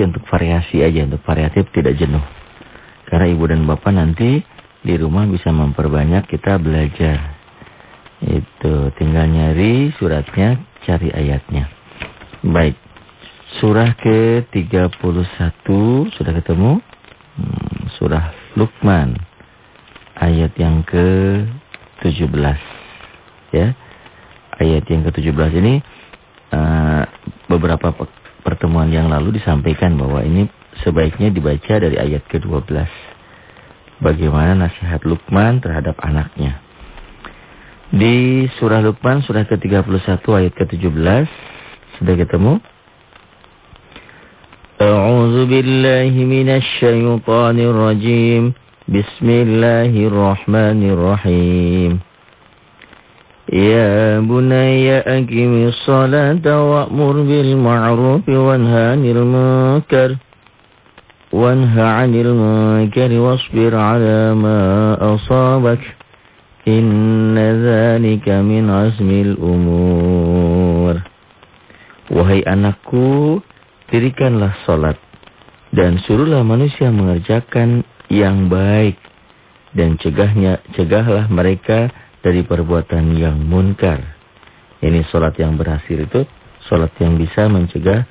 untuk variasi aja, untuk variatif tidak jenuh. Karena ibu dan bapak nanti di rumah bisa memperbanyak kita belajar. Itu tinggal nyari suratnya, cari ayatnya. Baik. Surah ke-31 sudah ketemu? Hmm, surah Luqman. Ayat yang ke-17. Ya. Ayat yang ke-17 ini uh, beberapa pertemuan yang lalu disampaikan bahwa ini sebaiknya dibaca dari ayat ke-12. Bagaimana nasihat Luqman terhadap anaknya. Di surah Luqman surah ke-31 ayat ke-17 sudah ketemu? A'udzu billahi minasy rajim. Bismillahirrahmanirrahim. يا بني أقم الصلاة وأمر بالمعروف وانهى عن المنكر وانهى عن المنكر واصبر على ما أصابك إن ذلك من عزم الأمور Wahai anakku, dirikanlah salat dan suruhlah manusia mengerjakan yang baik dan cegahnya cegahlah mereka dari perbuatan yang munkar. Ini solat yang berhasil itu solat yang bisa mencegah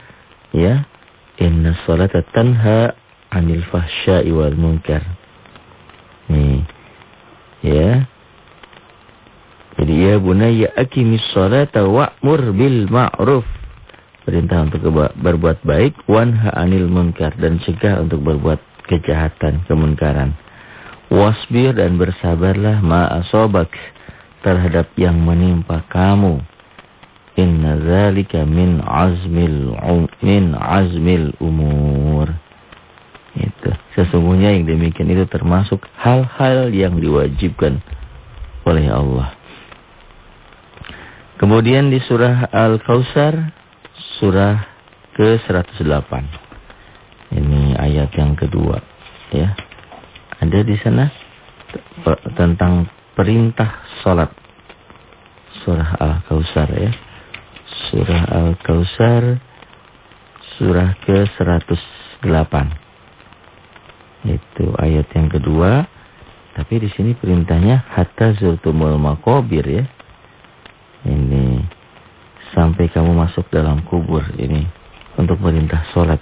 ya inna salata tanha 'anil fahsya'i wal munkar. Nih. Ya. Jadi ya bunayya aqimis salata wa'mur bil ma'ruf. Perintah untuk berbuat baik, wanha 'anil munkar dan cegah untuk berbuat kejahatan, kemunkaran. Wasbir dan bersabarlah ma asobak terhadap yang menimpa kamu. Inna zalika min azmil min azmil umur. Itu. Sesungguhnya yang demikian itu termasuk hal-hal yang diwajibkan oleh Allah. Kemudian di surah Al-Kausar, surah ke-108. Ini ayat yang kedua. ya. Ada di sana tentang perintah salat. Surah Al-Kausar ya. Surah Al-Kausar surah ke-108. Itu ayat yang kedua. Tapi di sini perintahnya hatta zurtumul maqabir ya. Ini sampai kamu masuk dalam kubur ini untuk perintah salat.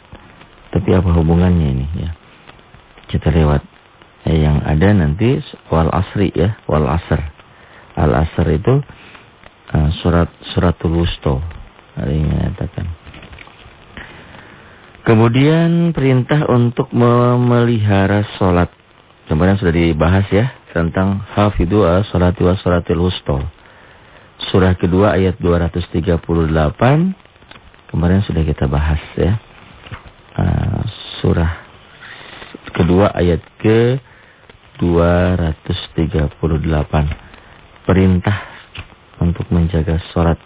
Tapi apa hubungannya ini ya? Kita lewat eh, yang ada nanti wal asri ya, wal asr. Al asr itu uh, surat suratul wusto. Ada yang mengatakan. Kemudian perintah untuk memelihara sholat. Kemarin sudah dibahas ya tentang hafidhu salati wa salatil wusto. Surah kedua ayat 238. Kemarin sudah kita bahas ya. Uh, surah kedua ayat ke 238. Perintah untuk menjaga sholat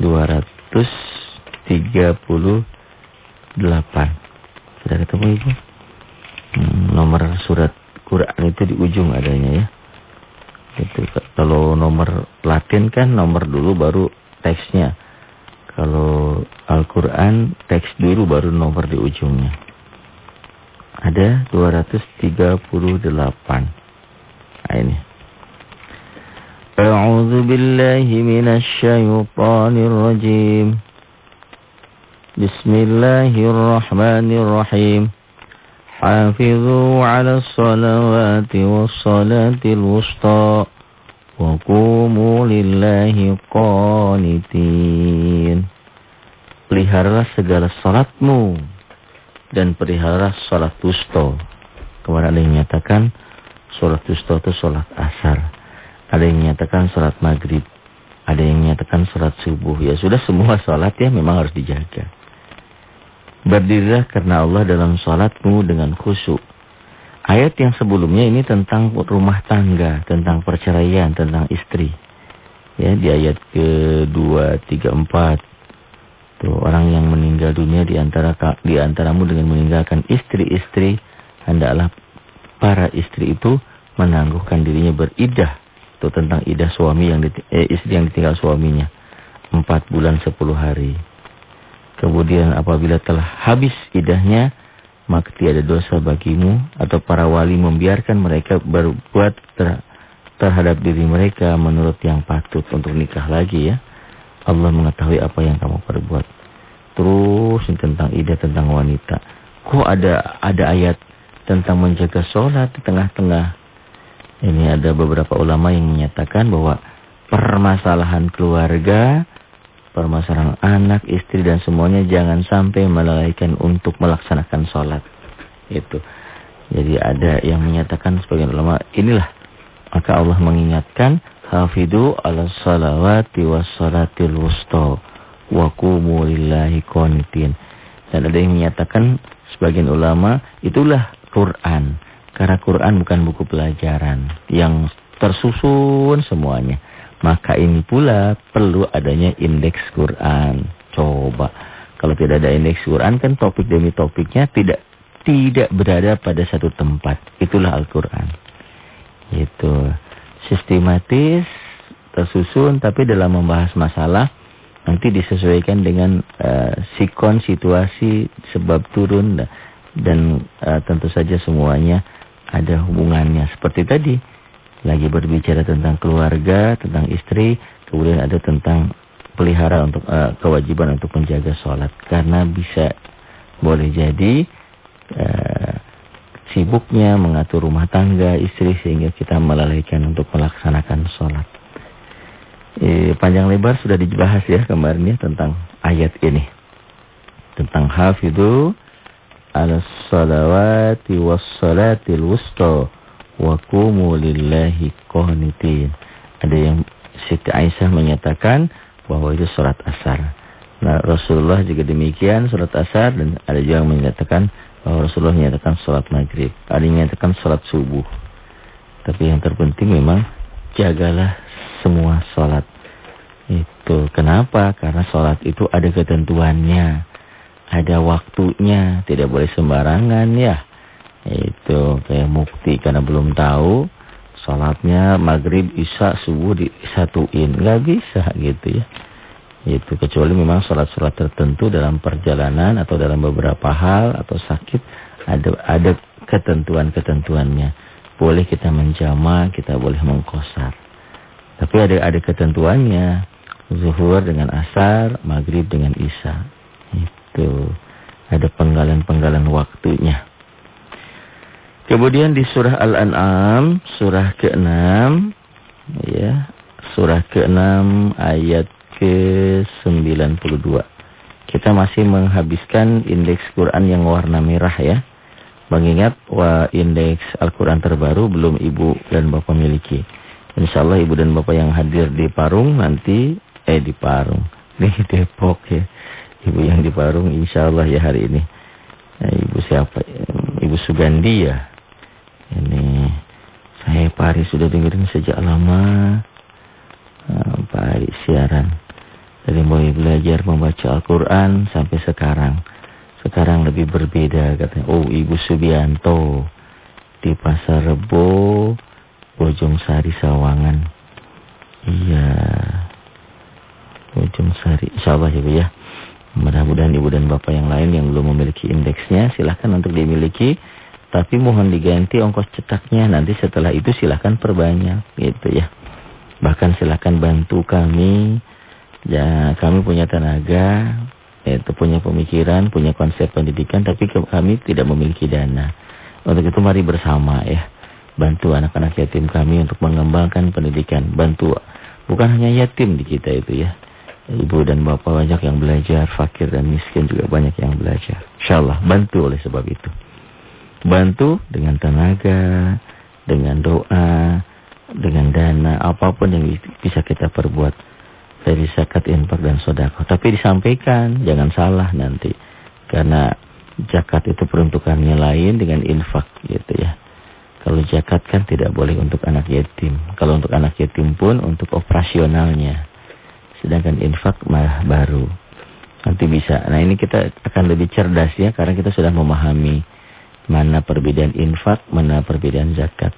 238. Sudah ketemu Ibu? Hmm, nomor surat Quran itu di ujung adanya ya. Itu kalau nomor Latin kan nomor dulu baru teksnya. Kalau Al-Quran teks dulu baru nomor di ujungnya. Ada 238. Nah ini. A'udzu billahi minasy syaithanir rajim. Bismillahirrahmanirrahim. Hafizu 'ala salawati was-salatil wusta. Wa qumu lillahi qanitin. Peliharalah segala salatmu dan pelihara sholat wusto. Kemudian ada yang menyatakan sholat wusto itu sholat asar. Ada yang menyatakan sholat maghrib. Ada yang menyatakan sholat subuh. Ya sudah semua sholat ya memang harus dijaga. Berdirilah karena Allah dalam sholatmu dengan khusyuk. Ayat yang sebelumnya ini tentang rumah tangga, tentang perceraian, tentang istri. Ya, di ayat ke-2, 3, 4. Tuh, orang yang meninggal dunia di antara di antaramu dengan meninggalkan istri-istri, hendaklah para istri itu menangguhkan dirinya beridah. Tuh tentang idah suami yang eh, istri yang ditinggal suaminya. Empat bulan sepuluh hari. Kemudian apabila telah habis idahnya, maka tiada dosa bagimu atau para wali membiarkan mereka berbuat ter terhadap diri mereka menurut yang patut untuk nikah lagi ya. Allah mengetahui apa yang kamu perbuat. Terus tentang idah tentang wanita. Kok ada ada ayat tentang menjaga sholat di tengah-tengah. Ini ada beberapa ulama yang menyatakan bahwa permasalahan keluarga permasalahan anak, istri dan semuanya jangan sampai melalaikan untuk melaksanakan sholat. Itu. Jadi ada yang menyatakan sebagian ulama inilah maka Allah mengingatkan hafidu ala salawati was salatil wusta wa qumu lillahi qanitin. Dan ada yang menyatakan sebagian ulama itulah Quran. Karena Quran bukan buku pelajaran yang tersusun semuanya. Maka ini pula perlu adanya indeks Quran. Coba. Kalau tidak ada indeks Quran kan topik demi topiknya tidak tidak berada pada satu tempat. Itulah Al-Quran. Itu sistematis, tersusun, tapi dalam membahas masalah nanti disesuaikan dengan uh, sikon, situasi, sebab turun, dan uh, tentu saja semuanya ada hubungannya. Seperti tadi, lagi berbicara tentang keluarga, tentang istri, kemudian ada tentang pelihara untuk uh, kewajiban untuk menjaga sholat. Karena bisa boleh jadi uh, sibuknya mengatur rumah tangga istri sehingga kita melalaikan untuk melaksanakan sholat. E, panjang lebar sudah dibahas ya kemarin ya tentang ayat ini. Tentang hafidhu ala salawati was salatil wusta wa qumu lillahi qanitin. Ada yang Siti Aisyah menyatakan bahwa itu salat asar. Nah, Rasulullah juga demikian salat asar dan ada juga yang menyatakan bahwa Rasulullah menyatakan salat maghrib. Ada yang menyatakan salat subuh. Tapi yang terpenting memang jagalah semua salat. Itu kenapa? Karena salat itu ada ketentuannya. Ada waktunya, tidak boleh sembarangan ya. Itu kayak mukti karena belum tahu sholatnya maghrib, isya, subuh disatuin. Nggak bisa gitu ya. Itu kecuali memang sholat-sholat tertentu dalam perjalanan atau dalam beberapa hal atau sakit ada ada ketentuan-ketentuannya. Boleh kita menjama, kita boleh mengkosar. Tapi ada ada ketentuannya. Zuhur dengan asar, maghrib dengan isya. Itu ada penggalan-penggalan waktunya. Kemudian di surah Al-An'am, surah ke-6, ya, surah ke-6 ayat ke-92. Kita masih menghabiskan indeks Quran yang warna merah ya. Mengingat wa indeks Al-Quran terbaru belum ibu dan bapak miliki. Insya Allah ibu dan bapak yang hadir di Parung nanti, eh di Parung, di Depok ya. Ibu yang di Parung insya Allah ya hari ini. Nah, ibu siapa? Ibu Sugandi ya. Ini saya Pak Ari sudah dengerin sejak lama uh, Pak Ari siaran. Dari mulai belajar membaca Al-Quran sampai sekarang. Sekarang lebih berbeda katanya. Oh Ibu Subianto di Pasar Rebo, Bojong Sari Sawangan. Iya. Bojong Sari. Insya Allah ya Bu ya. Mudah-mudahan Ibu dan Bapak yang lain yang belum memiliki indeksnya silahkan untuk dimiliki. Tapi mohon diganti ongkos cetaknya. Nanti setelah itu silahkan perbanyak. Gitu ya. Bahkan silahkan bantu kami. Ya, kami punya tenaga. Itu punya pemikiran, punya konsep pendidikan. Tapi kami tidak memiliki dana. Untuk itu mari bersama ya. Bantu anak-anak yatim kami untuk mengembangkan pendidikan. Bantu. Bukan hanya yatim di kita itu ya. Ibu dan bapak banyak yang belajar. Fakir dan miskin juga banyak yang belajar. Insya Allah bantu oleh sebab itu. Bantu dengan tenaga, dengan doa, dengan dana, apa pun yang bisa kita perbuat dari zakat, infak dan sodako. Tapi disampaikan, jangan salah nanti. Karena zakat itu peruntukannya lain dengan infak gitu ya. Kalau zakat kan tidak boleh untuk anak yatim. Kalau untuk anak yatim pun untuk operasionalnya. Sedangkan infak malah baru. Nanti bisa. Nah ini kita akan lebih cerdas ya karena kita sudah memahami Mana perbedaan infak, mana perbedaan zakat.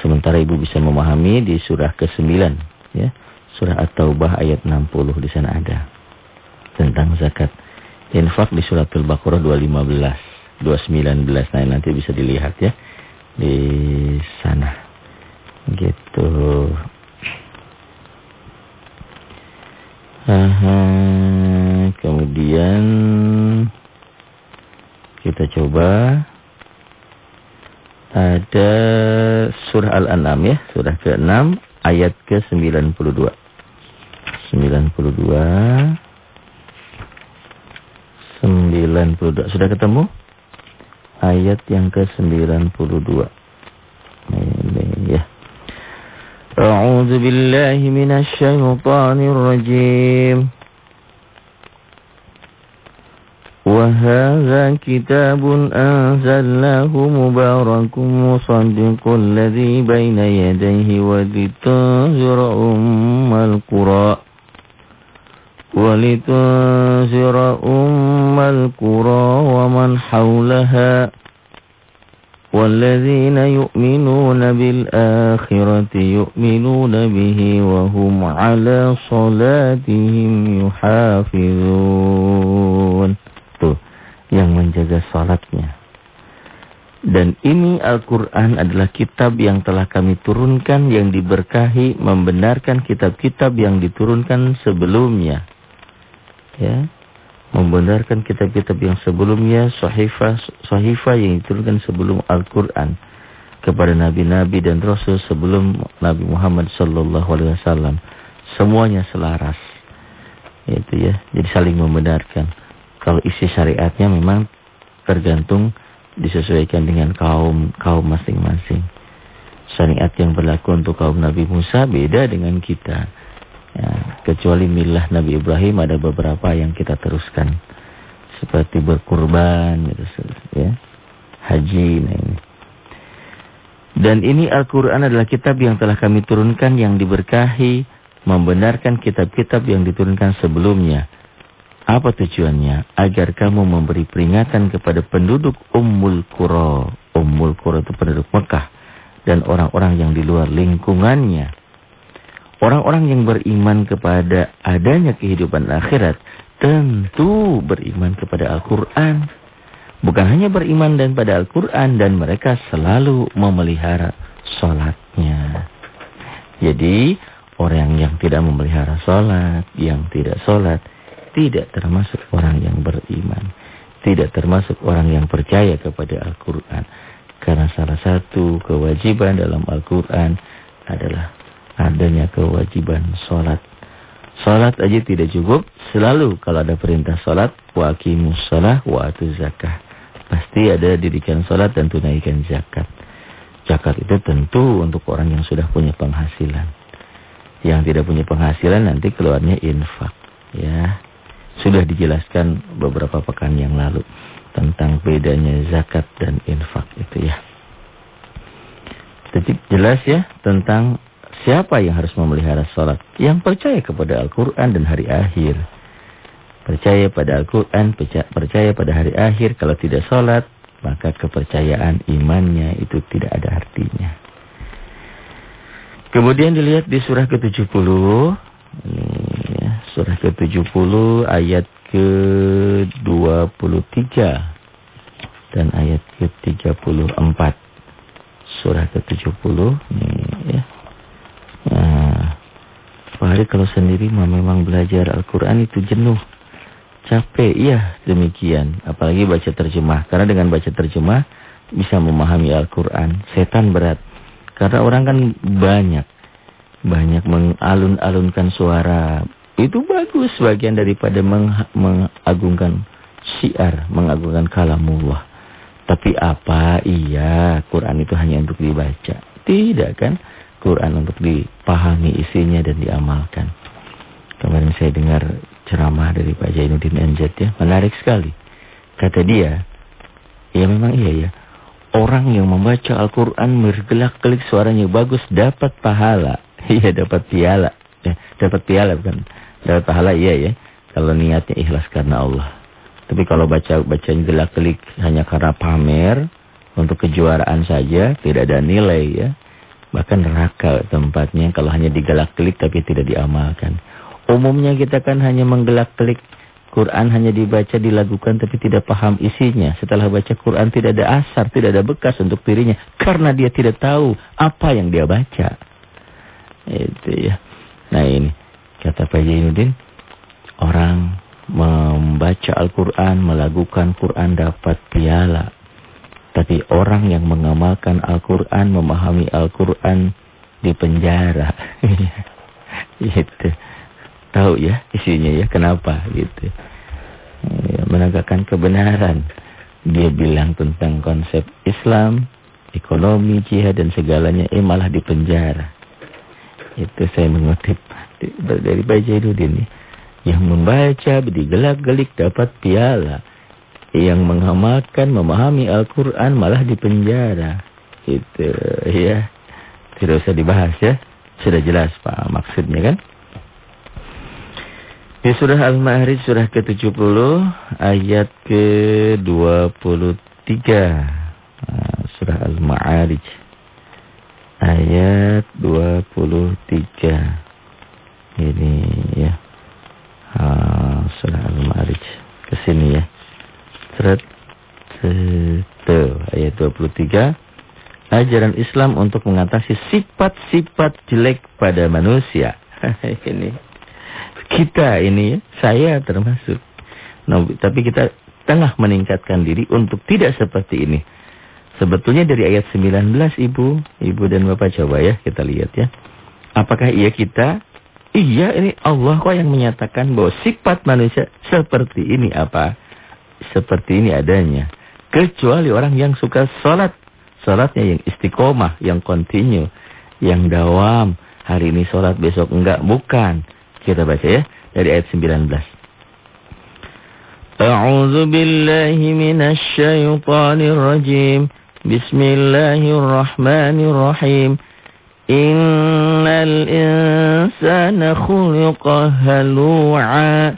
Sementara ibu bisa memahami di surah ke-9. Ya. Surah At-Taubah ayat 60 di sana ada. Tentang zakat. Infak di suratul Baqarah 215, 219. Nah, nanti bisa dilihat ya di sana. Gitu. Aha, kemudian kita coba ada surah Al-An'am ya, surah ke-6 ayat ke-92. 92 92 sudah ketemu? Ayat yang ke-92. A'udzu billahi minasy syaithanir rajim. وهذا كتاب أنزلناه مبارك مصدق الذي بين يديه ولتنذر أم القرى ولتنذر أم القرى ومن حولها والذين يؤمنون بالآخرة يؤمنون به وهم على صلاتهم يحافظون Tuh, yang menjaga salatnya. Dan ini Al-Quran adalah kitab yang telah kami turunkan yang diberkahi membenarkan kitab-kitab yang diturunkan sebelumnya ya membenarkan kitab-kitab yang sebelumnya sahifah sahifah yang diturunkan sebelum Al-Qur'an kepada nabi-nabi dan rasul sebelum Nabi Muhammad sallallahu alaihi wasallam. Semuanya selaras. Itu ya. Jadi saling membenarkan. Kalau isi syariatnya memang tergantung disesuaikan dengan kaum kaum masing-masing. Syariat yang berlaku untuk kaum Nabi Musa beda dengan kita Ya, kecuali milah Nabi Ibrahim ada beberapa yang kita teruskan. Seperti berkurban, gitu, ya, haji. Nah ini. Dan ini Al-Quran adalah kitab yang telah kami turunkan yang diberkahi, membenarkan kitab-kitab yang diturunkan sebelumnya. Apa tujuannya? Agar kamu memberi peringatan kepada penduduk Ummul Qura. Ummul Qura itu penduduk Mekah. Dan orang-orang yang di luar lingkungannya Orang-orang yang beriman kepada adanya kehidupan akhirat tentu beriman kepada Al-Quran. Bukan hanya beriman dan pada Al-Quran dan mereka selalu memelihara sholatnya. Jadi orang yang tidak memelihara sholat, yang tidak sholat, tidak termasuk orang yang beriman. Tidak termasuk orang yang percaya kepada Al-Quran. Karena salah satu kewajiban dalam Al-Quran adalah adanya kewajiban sholat. Sholat aja tidak cukup, selalu kalau ada perintah sholat, wa akimus sholat, wa atu zakah. Pasti ada didikan sholat dan tunaikan zakat. Zakat itu tentu untuk orang yang sudah punya penghasilan. Yang tidak punya penghasilan nanti keluarnya infak. Ya, Sudah dijelaskan beberapa pekan yang lalu tentang bedanya zakat dan infak itu ya. Jadi jelas ya tentang Siapa yang harus memelihara sholat? Yang percaya kepada Al-Quran dan hari akhir. Percaya pada Al-Quran, percaya pada hari akhir. Kalau tidak sholat, maka kepercayaan imannya itu tidak ada artinya. Kemudian dilihat di surah ke-70. Ya, surah ke-70 ayat ke-23. Dan ayat ke-34. Surah ke-70. ya. Nah, Pak Hari kalau sendiri mah memang belajar Al-Quran itu jenuh. Capek, iya demikian. Apalagi baca terjemah. Karena dengan baca terjemah bisa memahami Al-Quran. Setan berat. Karena orang kan banyak. Banyak mengalun-alunkan suara. Itu bagus bagian daripada meng mengagungkan syiar. Mengagungkan kalamullah. Tapi apa? Iya, Quran itu hanya untuk dibaca. Tidak kan? Quran untuk dipahami isinya dan diamalkan. Kemarin saya dengar ceramah dari Pak Jainuddin Anjad ya, menarik sekali. Kata dia, ya memang iya ya, orang yang membaca Al-Quran bergelak-gelik suaranya bagus dapat pahala. Iya dapat piala. Ya, dapat piala bukan. Dapat pahala iya ya. Kalau niatnya ikhlas karena Allah. Tapi kalau baca bacanya gelak-gelik hanya karena pamer untuk kejuaraan saja tidak ada nilai ya. Bahkan neraka tempatnya kalau hanya digelak-gelik tapi tidak diamalkan. Umumnya kita kan hanya menggelak-gelik Quran hanya dibaca, dilakukan tapi tidak paham isinya. Setelah baca Quran tidak ada asar, tidak ada bekas untuk dirinya. Karena dia tidak tahu apa yang dia baca. Itu ya. Nah ini, kata Pak Jainuddin, orang membaca Al-Quran, melakukan Quran dapat piala. Tapi orang yang mengamalkan Al-Quran, memahami Al-Quran di penjara. gitu tahu ya isinya ya kenapa gitu. Ya, menegakkan kebenaran. Dia bilang tentang konsep Islam, ekonomi, jihad dan segalanya eh malah di penjara. Itu saya mengutip dari Bajainuddin ini. Yang membaca digelak-gelik dapat piala. Yang mengamalkan, memahami Al-Quran malah di penjara. Itu ya. Tidak usah dibahas ya. Sudah jelas Pak maksudnya kan. Di surah Al-Ma'arij surah ke-70 ayat ke-23. Nah, surah Al-Ma'arij ayat 23. Ini ya. Ah, surah Al-Ma'arij ke sini ya. Seret tuh ayat 23. Ajaran Islam untuk mengatasi sifat-sifat jelek pada manusia. ini kita ini, saya termasuk. Nah, tapi kita tengah meningkatkan diri untuk tidak seperti ini. Sebetulnya dari ayat 19 Ibu, Ibu dan Bapak coba ya kita lihat ya. Apakah iya kita? Iya ini Allah kok yang menyatakan bahwa sifat manusia seperti ini apa? Seperti ini adanya. Kecuali orang yang suka sholat. Sholatnya yang istiqomah, yang kontinu, yang dawam. Hari ini sholat, besok enggak. Bukan. Kita baca ya dari ayat 19. A'udzu billahi minasy syaithanir rajim. Bismillahirrahmanirrahim. Innal insana khuliqa halu'a.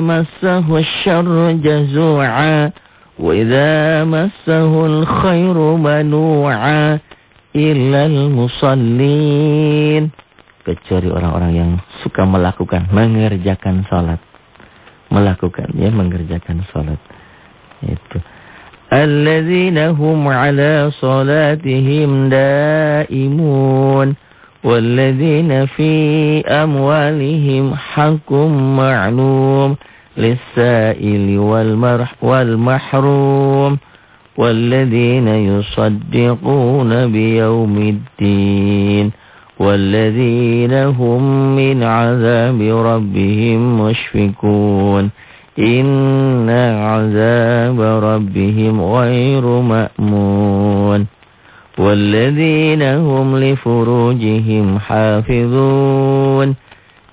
Massahu asy-syarru jazu'a. Idza massahu al-khairu manu'a. Illal musallin kecuali orang-orang yang suka melakukan, mengerjakan salat. Melakukan, ya, mengerjakan salat. Itu. Alladzina hum ala salatihim daimun. Walladzina fi amwalihim hakum ma'lum. Wal mahrum. والذين يصدقون بيوم الدين والذين هم من عذاب ربهم مشفقون إن عذاب ربهم غير مأمون والذين هم لفروجهم حافظون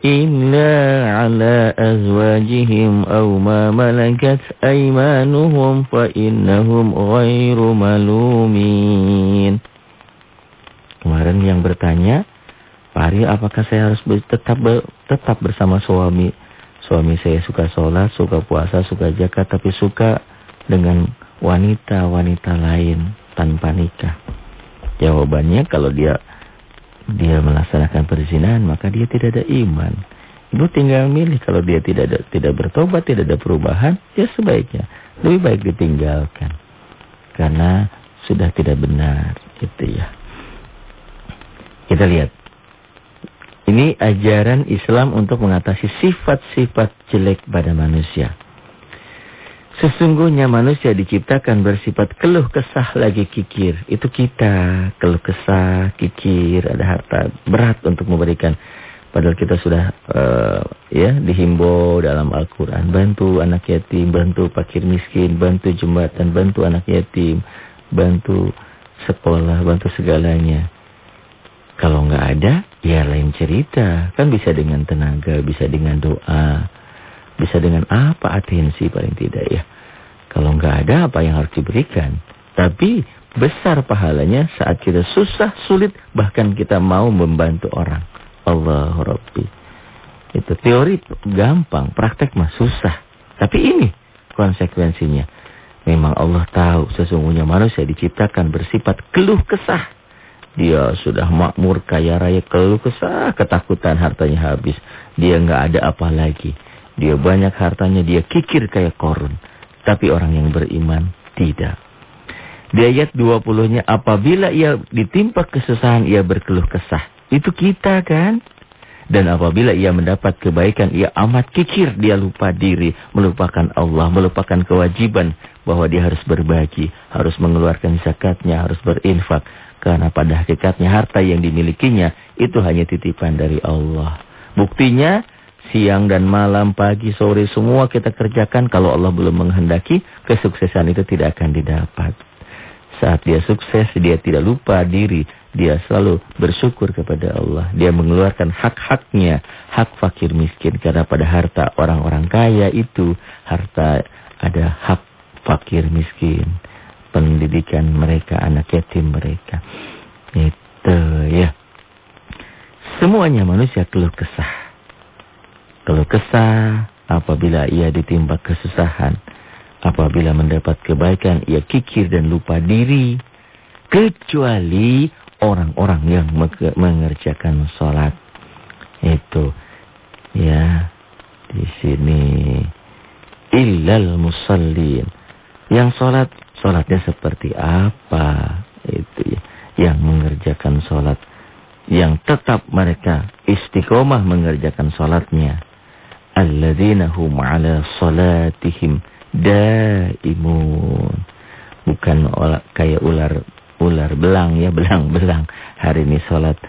إلا على أزواجهم أو ما ملكت أيمانهم فإنهم غير ملومين Kemarin yang bertanya Pak Ari, apakah saya harus tetap tetap bersama suami? Suami saya suka sholat, suka puasa, suka zakat, tapi suka dengan wanita-wanita lain tanpa nikah. Jawabannya kalau dia dia melaksanakan perzinahan, maka dia tidak ada iman. Ibu tinggal milih kalau dia tidak ada, tidak bertobat, tidak ada perubahan, ya sebaiknya lebih baik ditinggalkan. Karena sudah tidak benar, gitu ya. Kita lihat ini ajaran Islam untuk mengatasi sifat-sifat jelek pada manusia. Sesungguhnya manusia diciptakan bersifat keluh kesah lagi kikir. Itu kita, keluh kesah, kikir, ada harta berat untuk memberikan. Padahal kita sudah uh, ya dihimbau dalam Al-Quran. Bantu anak yatim, bantu fakir miskin, bantu jembatan, bantu anak yatim, bantu sekolah, bantu segalanya. Kalau nggak ada, ya lain cerita. Kan bisa dengan tenaga, bisa dengan doa, bisa dengan apa atensi paling tidak ya. Kalau nggak ada, apa yang harus diberikan? Tapi besar pahalanya saat kita susah, sulit, bahkan kita mau membantu orang. Allah Rabbi. Itu teori gampang, praktek mah susah. Tapi ini konsekuensinya. Memang Allah tahu sesungguhnya manusia diciptakan bersifat keluh kesah. Dia sudah makmur, kaya raya, keluh kesah, ketakutan hartanya habis. Dia nggak ada apa lagi. Dia banyak hartanya, dia kikir kayak korun. Tapi orang yang beriman tidak. Di ayat 20-nya, apabila ia ditimpa kesusahan, ia berkeluh kesah. Itu kita kan? Dan apabila ia mendapat kebaikan, ia amat kikir, dia lupa diri, melupakan Allah, melupakan kewajiban bahwa dia harus berbagi, harus mengeluarkan zakatnya, harus berinfak. Karena pada hakikatnya harta yang dimilikinya itu hanya titipan dari Allah. Buktinya siang dan malam, pagi, sore semua kita kerjakan kalau Allah belum menghendaki kesuksesan itu tidak akan didapat. Saat dia sukses, dia tidak lupa diri. Dia selalu bersyukur kepada Allah. Dia mengeluarkan hak-haknya, hak fakir miskin. Karena pada harta orang-orang kaya itu, harta ada hak fakir miskin. Pendidikan mereka, anak yatim mereka. Itu ya. Semuanya manusia keluh kesah. Keluh kesah apabila ia ditimpa kesusahan Apabila mendapat kebaikan, ia kikir dan lupa diri. Kecuali orang-orang yang mengerjakan sholat. Itu. Ya. Di sini. Illal musallin. Yang sholat, sholatnya seperti apa? Itu ya. Yang mengerjakan sholat. Yang tetap mereka istiqomah mengerjakan sholatnya. Alladzina hum ala salatihim daimun. Bukan kayak ular ular belang ya, belang-belang. Hari ini sholat,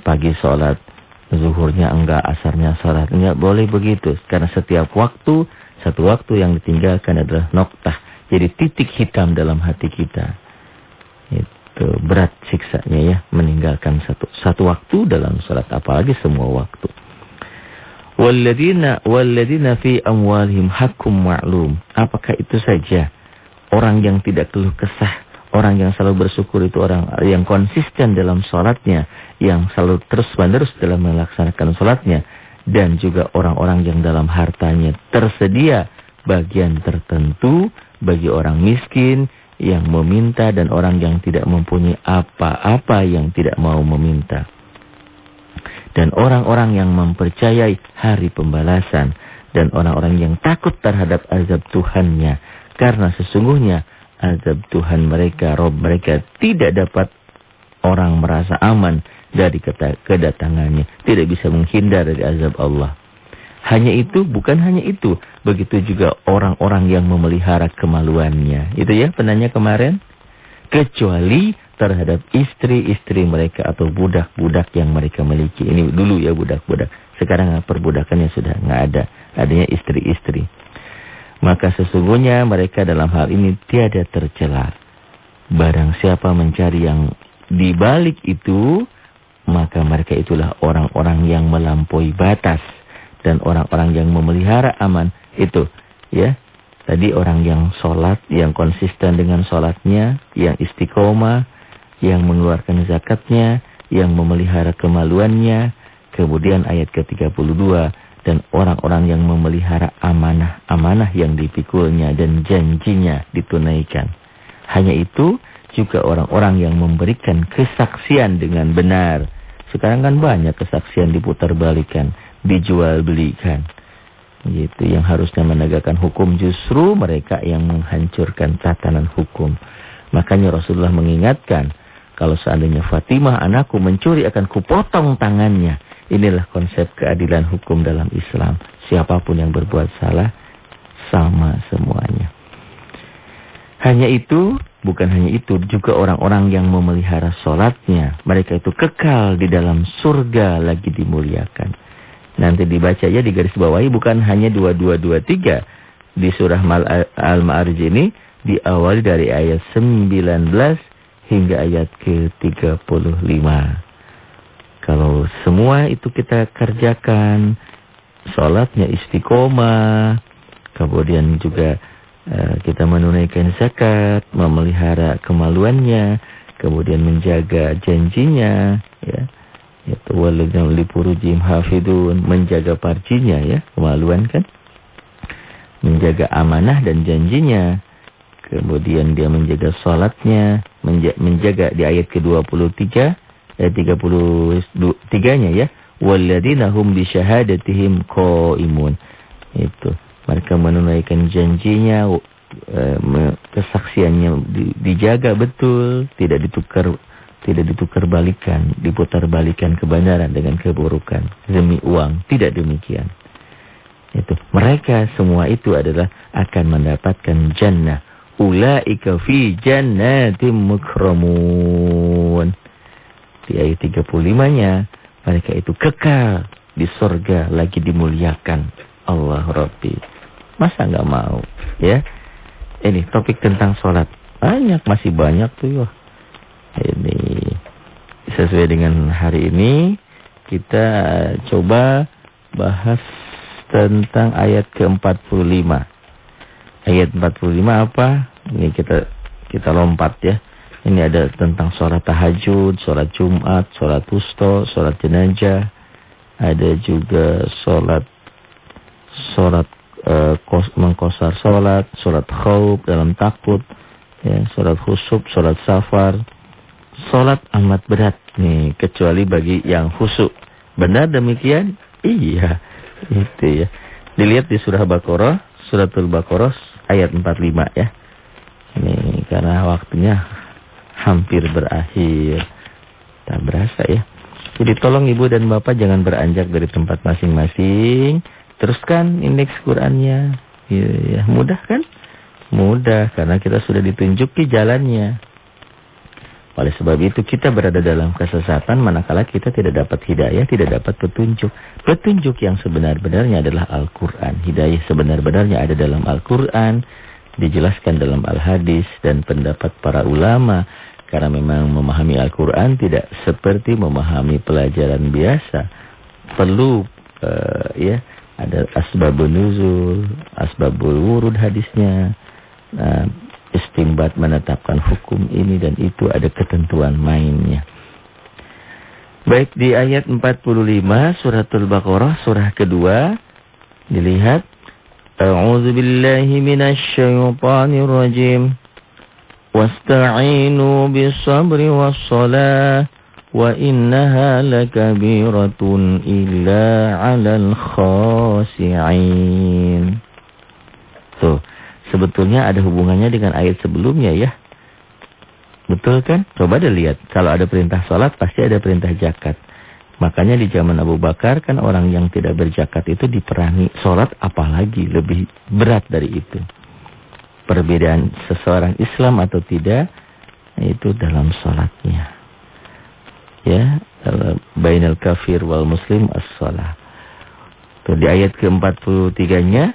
pagi sholat, zuhurnya enggak, asarnya sholat. Enggak boleh begitu. Karena setiap waktu, satu waktu yang ditinggalkan adalah noktah. Jadi titik hitam dalam hati kita. Itu berat siksanya ya, meninggalkan satu satu waktu dalam sholat. Apalagi semua waktu. Walladina walladina fi hakum ma'lum. Apakah itu saja orang yang tidak keluh kesah, orang yang selalu bersyukur itu orang yang konsisten dalam sholatnya, yang selalu terus-menerus dalam melaksanakan sholatnya, dan juga orang-orang yang dalam hartanya tersedia bagian tertentu bagi orang miskin yang meminta dan orang yang tidak mempunyai apa-apa yang tidak mau meminta dan orang-orang yang mempercayai hari pembalasan dan orang-orang yang takut terhadap azab Tuhannya. Karena sesungguhnya azab Tuhan mereka Rob mereka tidak dapat orang merasa aman dari kedatangannya. Tidak bisa menghindar dari azab Allah. Hanya itu bukan hanya itu. Begitu juga orang-orang yang memelihara kemaluannya. Itu ya penanya kemarin. Kecuali terhadap istri-istri mereka atau budak-budak yang mereka miliki. Ini dulu ya budak-budak. Sekarang perbudakannya sudah nggak ada. Adanya istri-istri. Maka sesungguhnya mereka dalam hal ini tiada tercela. Barang siapa mencari yang di balik itu, maka mereka itulah orang-orang yang melampaui batas. Dan orang-orang yang memelihara aman. Itu ya. Tadi orang yang sholat, yang konsisten dengan sholatnya, yang istiqomah, yang mengeluarkan zakatnya, yang memelihara kemaluannya. Kemudian ayat ke-32, dan orang-orang yang memelihara amanah-amanah yang dipikulnya dan janjinya ditunaikan. Hanya itu juga orang-orang yang memberikan kesaksian dengan benar. Sekarang kan banyak kesaksian diputar balikan, dijual belikan. Gitu yang harusnya menegakkan hukum justru mereka yang menghancurkan tatanan hukum. Makanya Rasulullah mengingatkan kalau seandainya Fatimah anakku mencuri akan kupotong tangannya. Inilah konsep keadilan hukum dalam Islam. Siapa pun yang berbuat salah, sama semuanya. Hanya itu, bukan hanya itu, juga orang-orang yang memelihara sholatnya. Mereka itu kekal di dalam surga lagi dimuliakan. Nanti dibaca ya di garis bawahi bukan hanya 2223. Di surah Al-Ma'arij ini diawali dari ayat 19 hingga ayat ke-35. Kalau semua itu kita kerjakan, sholatnya istiqomah, kemudian juga uh, kita menunaikan zakat, memelihara kemaluannya, kemudian menjaga janjinya, ya. Yaitu waladzina lipurujim hafidun, menjaga parjinya ya, kemaluan kan. Menjaga amanah dan janjinya Kemudian dia menjaga sholatnya, menjaga di ayat ke-23, ayat 33-nya ya. Walladina hum bi syahadatihim qaimun. Itu. Mereka menunaikan janjinya, eh, kesaksiannya dijaga betul, tidak ditukar tidak ditukar balikan, diputar balikan kebenaran dengan keburukan demi uang. Tidak demikian. Itu. Mereka semua itu adalah akan mendapatkan jannah. Ulaika fi jannatim mukramun. Di ayat 35-nya, mereka itu kekal di sorga lagi dimuliakan. Allah Rabbi. Masa nggak mau? Ya. Ini topik tentang sholat. Banyak, masih banyak tuh ya. Ini sesuai dengan hari ini kita coba bahas tentang ayat ke-45. Ayat 45 apa? Ini kita kita lompat ya. Ini ada tentang sholat tahajud, sholat Jumat, sholat wusto, sholat jenajah. Ada juga sholat sholat uh, kos, mengkosar sholat, sholat khawb dalam takut, ya, sholat khusub, sholat safar. Sholat amat berat nih, kecuali bagi yang khusuk. Benar demikian? Iya, itu ya. Dilihat di surah Baqarah, suratul Baqarah ayat 45 ya. Ini karena waktunya hampir berakhir. Tak berasa ya. Jadi tolong ibu dan bapak jangan beranjak dari tempat masing-masing. Teruskan indeks Qurannya. Ya, ya, mudah kan? Mudah karena kita sudah ditunjuki jalannya. Oleh sebab itu kita berada dalam kesesatan manakala kita tidak dapat hidayah, tidak dapat petunjuk. Petunjuk yang sebenar-benarnya adalah Al-Quran. Hidayah sebenar-benarnya ada dalam Al-Quran dijelaskan dalam Al-Hadis dan pendapat para ulama karena memang memahami Al-Quran tidak seperti memahami pelajaran biasa perlu uh, ya ada asbabun nuzul asbabul wurud hadisnya uh, istimbat menetapkan hukum ini dan itu ada ketentuan mainnya. Baik di ayat 45 suratul Baqarah surah kedua dilihat A'udzu billahi minasy syaithanir rajim Wasta'inu bis sabri was salah wa innaha lakabiratun illa 'alal khasi'in. Tuh sebetulnya ada hubungannya dengan ayat sebelumnya ya. Betul kan? Coba deh lihat. Kalau ada perintah sholat, pasti ada perintah zakat. Makanya di zaman Abu Bakar kan orang yang tidak berjakat itu diperangi sholat apalagi lebih berat dari itu. Perbedaan seseorang Islam atau tidak itu dalam sholatnya. Ya, bainal kafir wal muslim as-shalah. Tuh di ayat ke-43-nya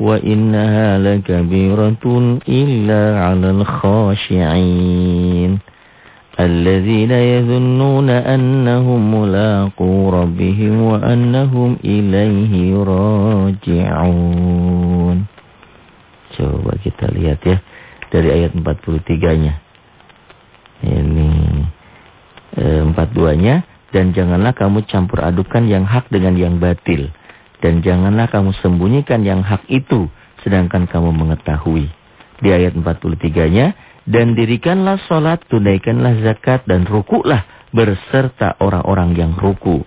وإنها لكبيرة إلا على الخاشعين الذين يظنون أنهم ملاقو ربهم وأنهم إليه راجعون Coba kita lihat ya dari ayat 43-nya. Ini eh, 42-nya dan janganlah kamu campur adukan yang hak dengan yang batil dan janganlah kamu sembunyikan yang hak itu sedangkan kamu mengetahui. Di ayat 43-nya dan dirikanlah sholat, tunaikanlah zakat, dan rukuklah berserta orang-orang yang ruku.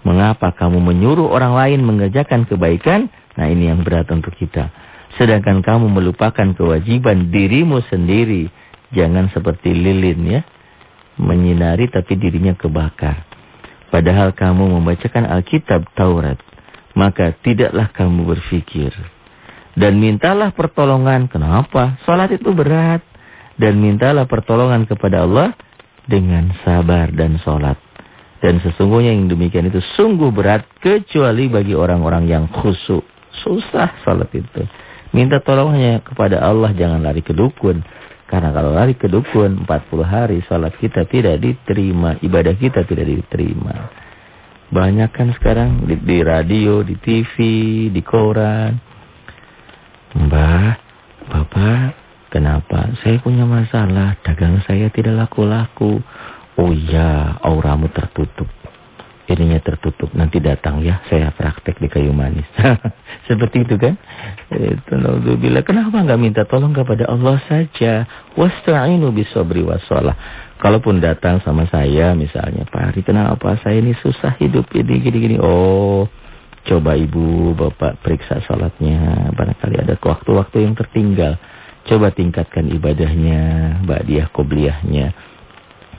Mengapa kamu menyuruh orang lain mengerjakan kebaikan? Nah ini yang berat untuk kita. Sedangkan kamu melupakan kewajiban dirimu sendiri. Jangan seperti lilin ya. Menyinari tapi dirinya kebakar. Padahal kamu membacakan Alkitab Taurat. Maka tidaklah kamu berfikir. Dan mintalah pertolongan. Kenapa? Sholat itu berat dan mintalah pertolongan kepada Allah dengan sabar dan sholat. Dan sesungguhnya yang demikian itu sungguh berat kecuali bagi orang-orang yang khusyuk. Susah sholat itu. Minta tolongnya kepada Allah jangan lari ke dukun. Karena kalau lari ke dukun 40 hari sholat kita tidak diterima. Ibadah kita tidak diterima. Banyak kan sekarang di, di radio, di TV, di koran. Mbah, Bapak Kenapa? Saya punya masalah, dagang saya tidak laku-laku. Oh iya, auramu tertutup. Ininya tertutup, nanti datang ya, saya praktek di kayu manis. Seperti itu kan? Itu bila kenapa enggak minta tolong kepada Allah saja? Wasta'inu bisabri wassalah. Kalaupun datang sama saya misalnya, Pak Hari, kenapa saya ini susah hidup ini gini-gini? Oh, coba ibu, bapak periksa salatnya. Barangkali ada waktu-waktu yang tertinggal. Coba tingkatkan ibadahnya, ba'diyah qobliyahnya.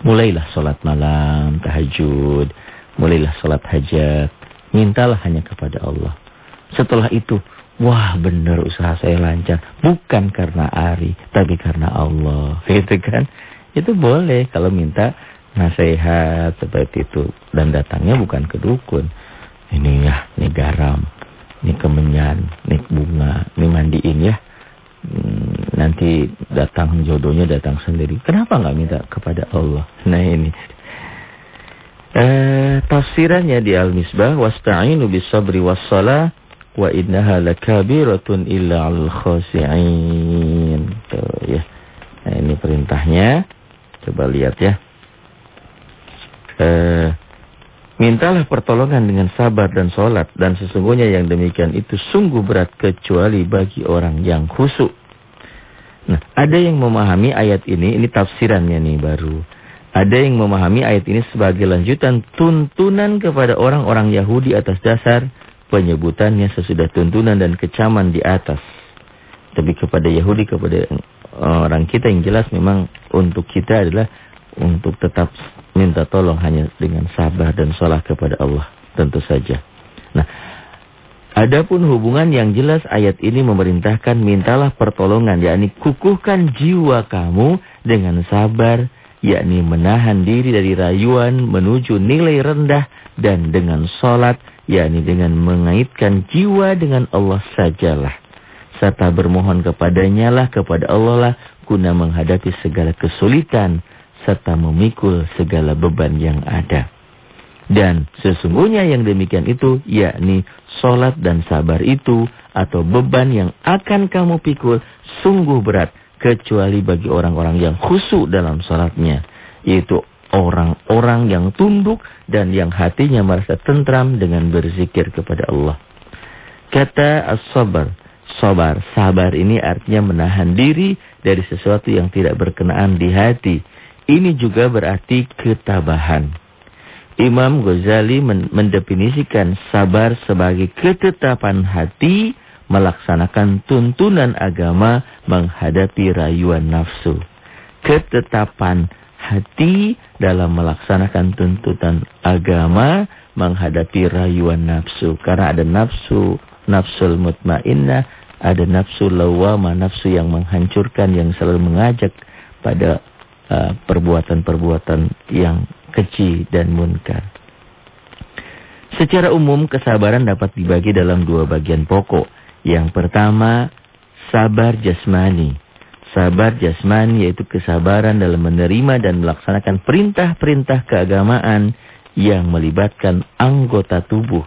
Mulailah sholat malam, tahajud, mulailah sholat hajat. Mintalah hanya kepada Allah. Setelah itu, wah benar usaha saya lancar. Bukan karena Ari, tapi karena Allah. Gitu kan? Itu boleh kalau minta nasihat seperti itu. Dan datangnya bukan ke dukun. Ini ya, ini garam, ini kemenyan, ini bunga, ini mandiin ya hmm, nanti datang jodohnya datang sendiri. Kenapa nggak minta kepada Allah? Nah ini. Eh, tafsirannya di Al-Misbah wasta'inu bis-sabri was-shalah wa innaha lakabiratun illa 'al khasi'in. Tuh ya. Nah, ini perintahnya. Coba lihat ya. Eh, mintalah pertolongan dengan sabar dan sholat dan sesungguhnya yang demikian itu sungguh berat kecuali bagi orang yang khusyuk. Nah, ada yang memahami ayat ini, ini tafsirannya nih baru. Ada yang memahami ayat ini sebagai lanjutan tuntunan kepada orang-orang Yahudi atas dasar penyebutannya sesudah tuntunan dan kecaman di atas. Tapi kepada Yahudi, kepada orang kita yang jelas memang untuk kita adalah untuk tetap minta tolong hanya dengan sabar dan sholat kepada Allah. Tentu saja. Nah, Adapun hubungan yang jelas ayat ini memerintahkan mintalah pertolongan yakni kukuhkan jiwa kamu dengan sabar yakni menahan diri dari rayuan menuju nilai rendah dan dengan sholat yakni dengan mengaitkan jiwa dengan Allah sajalah serta bermohon kepadanya lah kepada Allah lah guna menghadapi segala kesulitan serta memikul segala beban yang ada. Dan sesungguhnya yang demikian itu yakni solat dan sabar itu atau beban yang akan kamu pikul sungguh berat kecuali bagi orang-orang yang khusyuk dalam solatnya. Yaitu orang-orang yang tunduk dan yang hatinya merasa tentram dengan berzikir kepada Allah. Kata as-sabar, sabar, sabar ini artinya menahan diri dari sesuatu yang tidak berkenaan di hati. Ini juga berarti ketabahan. Imam Ghazali mendefinisikan sabar sebagai ketetapan hati melaksanakan tuntunan agama menghadapi rayuan nafsu. Ketetapan hati dalam melaksanakan tuntutan agama menghadapi rayuan nafsu. Karena ada nafsu, nafsul mutmainnah, ada nafsu lawama, nafsu yang menghancurkan, yang selalu mengajak pada uh, perbuatan-perbuatan uh, yang keji dan munkar. Secara umum kesabaran dapat dibagi dalam dua bagian pokok. Yang pertama, sabar jasmani. Sabar jasmani yaitu kesabaran dalam menerima dan melaksanakan perintah-perintah keagamaan yang melibatkan anggota tubuh.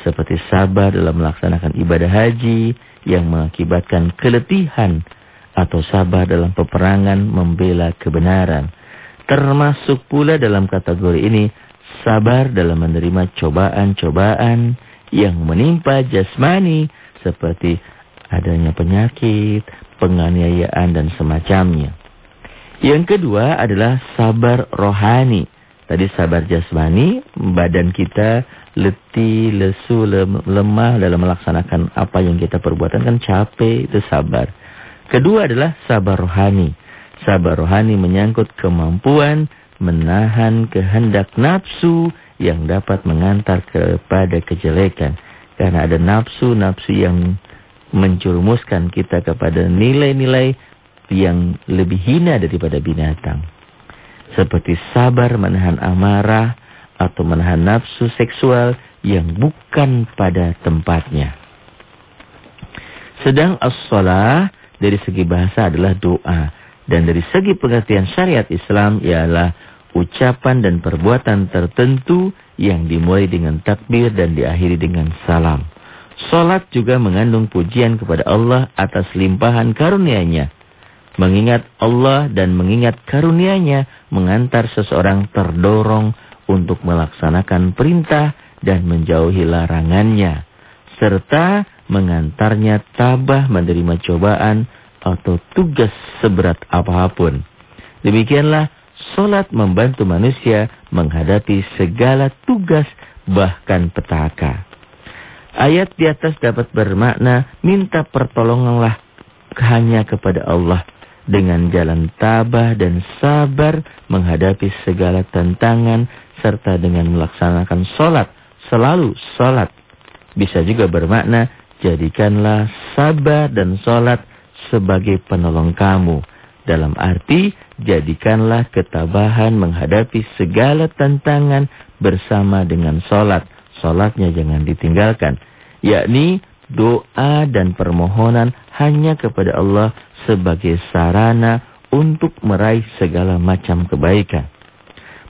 Seperti sabar dalam melaksanakan ibadah haji yang mengakibatkan keletihan. Atau sabar dalam peperangan membela kebenaran Termasuk pula dalam kategori ini sabar dalam menerima cobaan-cobaan yang menimpa jasmani seperti adanya penyakit, penganiayaan dan semacamnya. Yang kedua adalah sabar rohani. Tadi sabar jasmani, badan kita letih, lesu, lemah dalam melaksanakan apa yang kita perbuatan kan capek, itu sabar. Kedua adalah sabar rohani. Sabar rohani menyangkut kemampuan menahan kehendak nafsu yang dapat mengantar kepada kejelekan. Karena ada nafsu-nafsu yang mencurumuskan kita kepada nilai-nilai yang lebih hina daripada binatang. Seperti sabar menahan amarah atau menahan nafsu seksual yang bukan pada tempatnya. Sedang as-salah dari segi bahasa adalah doa. Dan dari segi pengertian syariat Islam ialah ucapan dan perbuatan tertentu yang dimulai dengan takbir dan diakhiri dengan salam. Salat juga mengandung pujian kepada Allah atas limpahan karunia-Nya. Mengingat Allah dan mengingat karunia-Nya mengantar seseorang terdorong untuk melaksanakan perintah dan menjauhi larangannya. Serta mengantarnya tabah menerima cobaan atau tugas seberat apa pun. Demikianlah solat membantu manusia menghadapi segala tugas bahkan petaka. Ayat di atas dapat bermakna minta pertolonganlah hanya kepada Allah dengan jalan tabah dan sabar menghadapi segala tantangan serta dengan melaksanakan solat, selalu solat. Bisa juga bermakna jadikanlah sabar dan solat sebagai penolong kamu. Dalam arti, jadikanlah ketabahan menghadapi segala tantangan bersama dengan solat. Solatnya jangan ditinggalkan. Yakni doa dan permohonan hanya kepada Allah sebagai sarana untuk meraih segala macam kebaikan.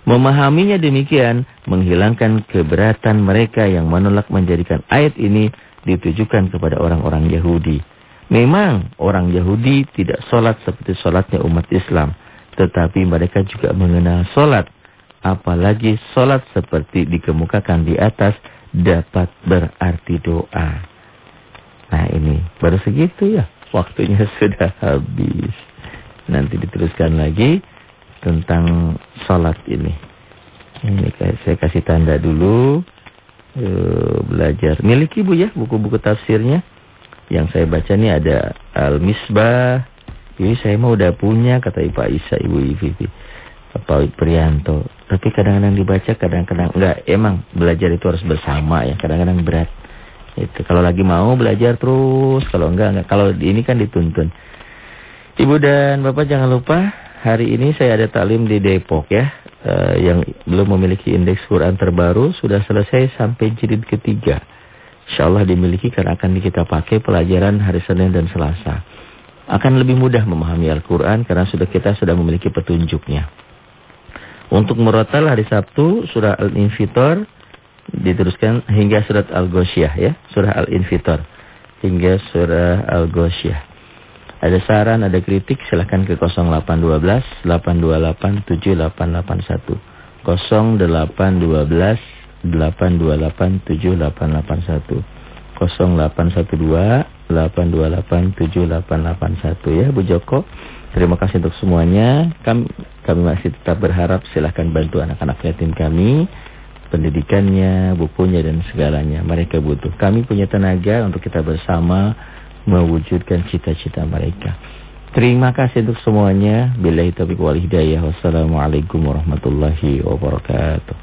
Memahaminya demikian, menghilangkan keberatan mereka yang menolak menjadikan ayat ini ditujukan kepada orang-orang Yahudi. Memang orang Yahudi tidak sholat seperti sholatnya umat Islam. Tetapi mereka juga mengenal sholat. Apalagi sholat seperti dikemukakan di atas dapat berarti doa. Nah ini baru segitu ya. Waktunya sudah habis. Nanti diteruskan lagi tentang sholat ini. Ini saya kasih tanda dulu. Uh, belajar. Miliki Bu ya buku-buku tafsirnya. Yang saya baca ini ada Al-Misbah. Ini saya mau udah punya kata Ibu Aisyah, Ibu Ivi. Pak Prianto. Tapi kadang-kadang dibaca, kadang-kadang enggak. Emang belajar itu harus bersama ya. Kadang-kadang berat. Itu kalau lagi mau belajar terus, kalau enggak enggak. Kalau ini kan dituntun. Ibu dan Bapak jangan lupa hari ini saya ada taklim di Depok ya. Uh, yang belum memiliki indeks Quran terbaru sudah selesai sampai jilid ketiga. InsyaAllah dimiliki karena akan kita pakai pelajaran hari Senin dan Selasa. Akan lebih mudah memahami Al-Quran karena sudah kita sudah memiliki petunjuknya. Untuk merotal hari Sabtu surah Al-Infitor diteruskan hingga surat Al-Ghosyah ya, surah Al-Infitor hingga surah Al-Ghosyah. Ada saran, ada kritik silahkan ke 0812 828 7881. 0812 828 7881. 0812 828 7881 ya Bu Joko. Terima kasih untuk semuanya. Kami, kami masih tetap berharap silahkan bantu anak-anak yatim kami pendidikannya, bukunya dan segalanya. Mereka butuh. Kami punya tenaga untuk kita bersama mewujudkan cita-cita mereka. Terima kasih untuk semuanya. Bila taufiq wal hidayah. Wassalamualaikum warahmatullahi wabarakatuh.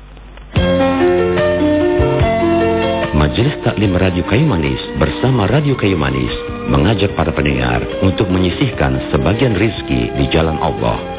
Majelis Taklim Radio Kayu Manis bersama Radio Kayu Manis mengajak para pendengar untuk menyisihkan sebagian rizki di jalan Allah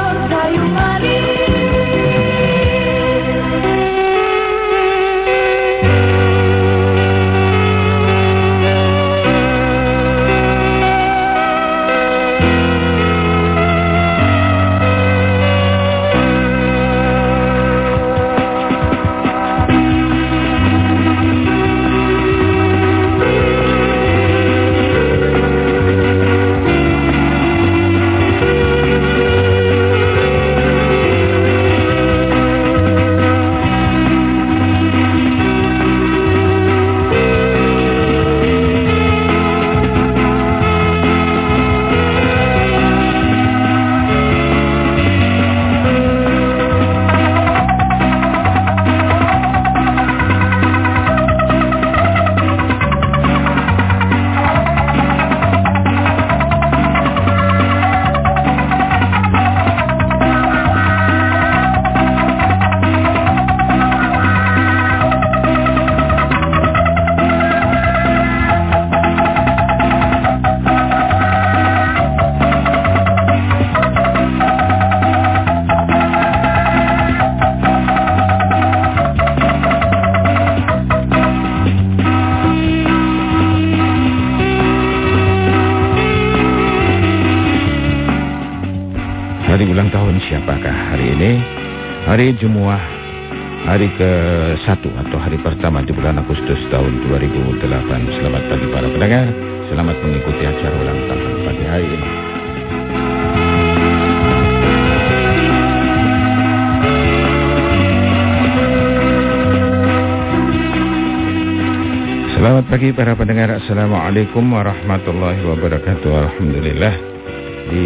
Hari ulang tahun siapakah hari ini? Hari Jumat, hari ke-1 atau hari pertama di bulan Agustus tahun 2008. Selamat pagi para pendengar. Selamat mengikuti acara ulang tahun pagi hari ini. Selamat pagi para pendengar. Assalamualaikum warahmatullahi wabarakatuh. Alhamdulillah. Di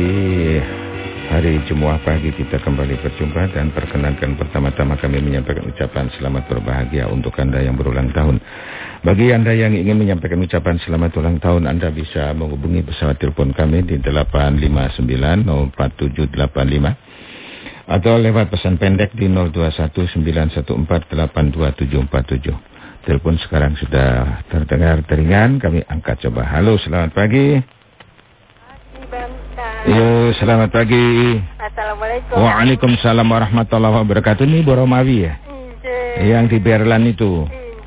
hari Jumat pagi kita kembali berjumpa dan perkenankan pertama-tama kami menyampaikan ucapan selamat berbahagia untuk Anda yang berulang tahun. Bagi Anda yang ingin menyampaikan ucapan selamat ulang tahun, Anda bisa menghubungi pesawat telepon kami di 859-04785 atau lewat pesan pendek di 021914824747. Telepon sekarang sudah terdengar teringan. Kami angkat coba. Halo, selamat pagi. Yo, selamat pagi. Assalamualaikum. Waalaikumsalam warahmatullahi wabarakatuh. Ini Boromawi ya? Iya. Yang di Berlan itu.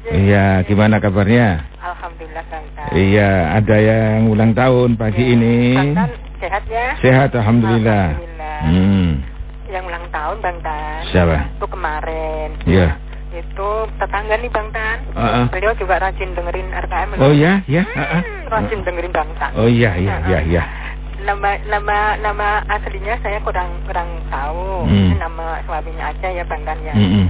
Iya, gimana kabarnya? Alhamdulillah Tan. Iya, ada yang ulang tahun pagi Iya. ini. Sehat ya? Sehat, alhamdulillah. Alhamdulillah. Hmm, Yang ulang tahun Bang Tan. Siapa? Itu kemarin. ya. Itu tetangga nih Bang Tan. Ah, ah. Beliau juga rajin dengerin RKM. Oh ya, ya. ah, ah. Hmm, rajin dengerin Bang Tan. Oh iya, iya, iya, iya. Nama nama nama aslinya saya kurang kurang tahu. Hmm. Nama suaminya aja ya Bang Tan ya. Mm-mm.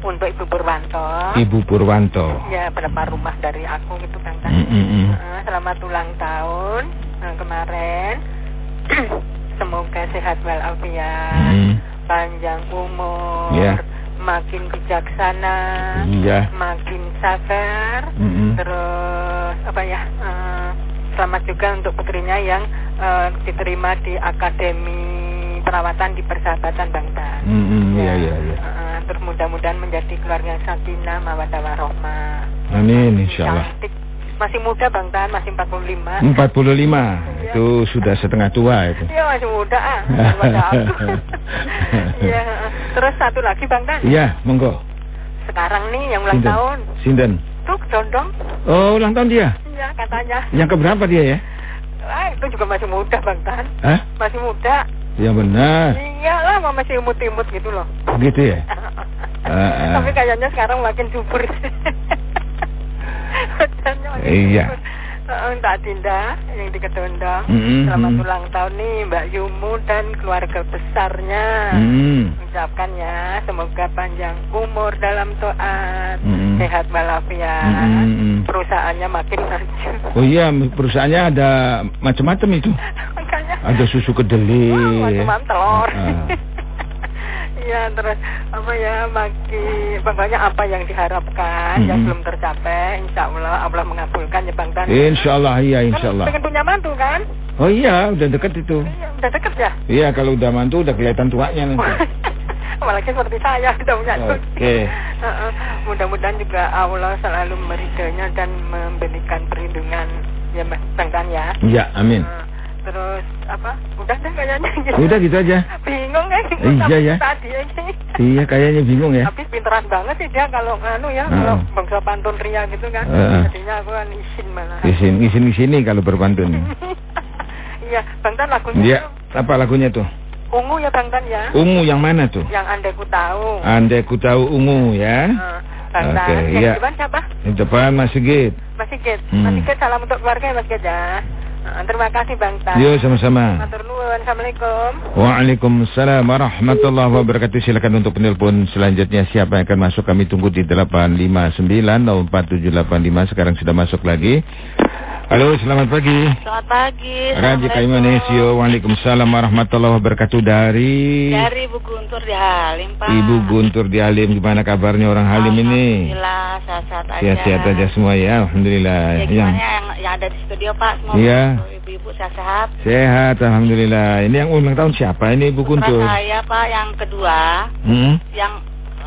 Untuk Ibu Purwanto. Ibu Purwanto. Ya berapa rumah dari aku gitu Bang. Mm-mm. Eh, Selamat ulang tahun eh, kemarin. Semoga sehat walafiat, Mm. panjang umur, Ya. makin bijaksana, Iya. makin sabar. Mm-mm. Terus apa ya? eh, selamat juga untuk putrinya yang eh, diterima di Akademi Perawatan di Persahabatan Bangsa. Mm-mm. Iya, iya, iya. Eh, terus mudah-mudahan menjadi keluarga sakinah, mawaddah warahmah. Amin, insya Allah. Cantik. Masih muda Bang Tan, masih 45. 45 itu sudah setengah tua itu. Iya masih muda ah. Iya. Terus satu lagi Bang Tan. Iya, monggo. Sekarang nih yang ulang Sinten. tahun. Sinden. Condong. Oh, ulang tahun dia. Iya katanya. Yang keberapa dia ya? Ah, itu juga masih muda Bang Tan. Hah? Masih muda. Ya benar. Iya lah masih imut-imut gitu loh. Gitu ya? Ah, ah. Tapi kayaknya sekarang makin subur. Makin Iya. subur. Mbak Dinda yang di Kedondong. Mm-mm. Selamat ulang tahun nih Mbak Yumu dan keluarga besarnya. Hmm. Ucapkan ya, semoga panjang umur dalam taat, Mm-mm. sehat walafiat, Mm-mm. perusahaannya makin maju. Oh iya, perusahaannya ada macam-macam itu. Makanya, Ada susu kedelai. wah, macam telur. Ah. Iya, terus apa ya, makin pokoknya apa yang diharapkan yang Mm-mm. belum tercapai, insya Allah Allah mengabulkan ya Bang Tan. Insya Allah, iya insya Kan Allah. pengen punya mantu kan? Oh iya, udah deket itu. Iya, udah deket ya? Iya, kalau udah mantu udah kelihatan tuanya nanti. Apalagi seperti saya udah punya Oke. Heeh. Mudah-mudahan juga Allah selalu meridainya dan memberikan perlindungan ya Mas Bang Tan ya. Iya, amin. Nah, terus apa? Udah deh kayaknya gitu. Udah gitu aja. Bingung kan? Iya, ya. Tadi ini. Iya, kayaknya bingung ya. Tapi pinteran banget sih dia kalau anu ya, Heeh. kalau bangsa pantun ria gitu kan. Heeh. Jadinya aku kan isin malah. Isin, isin di sini kalau berpantun. Iya, Bang Tan lagunya Iya, apa lagunya tuh? ungu ya Bang Tan ya. Ungu yang mana tuh? Yang andai ku tahu. Andai ku tahu ungu ya. Heeh. Bang Oke, yang iya. depan siapa? Depan Mas Sigit. Mas Sigit. Hmm. Mas Sigit salam untuk keluarga ya Mas Sigit ya. Heeh, terima kasih Bang Tan. Yo sama-sama. Matur nuwun. Assalamualaikum. Waalaikumsalam warahmatullahi wabarakatuh. Silakan untuk penelpon selanjutnya siapa yang akan masuk kami tunggu di 859 Sekarang sudah masuk lagi. Halo, selamat pagi. Selamat pagi. Radio Kaimanesio. Waalaikumsalam warahmatullahi wabarakatuh dari Dari Ibu Guntur di Halim, Pak. Ibu Guntur di Halim. Gimana kabarnya orang Halim ini? Alhamdulillah, sehat-sehat aja. Sehat-sehat aja semua ya, alhamdulillah. Ya, Yang gimana yang, yang ada di studio, Pak? Semua Iya. ibu-ibu sehat-sehat. sehat, alhamdulillah. Ini yang ulang tahun siapa? Ini Ibu Putra Guntur. saya, Pak, yang kedua, Hmm? yang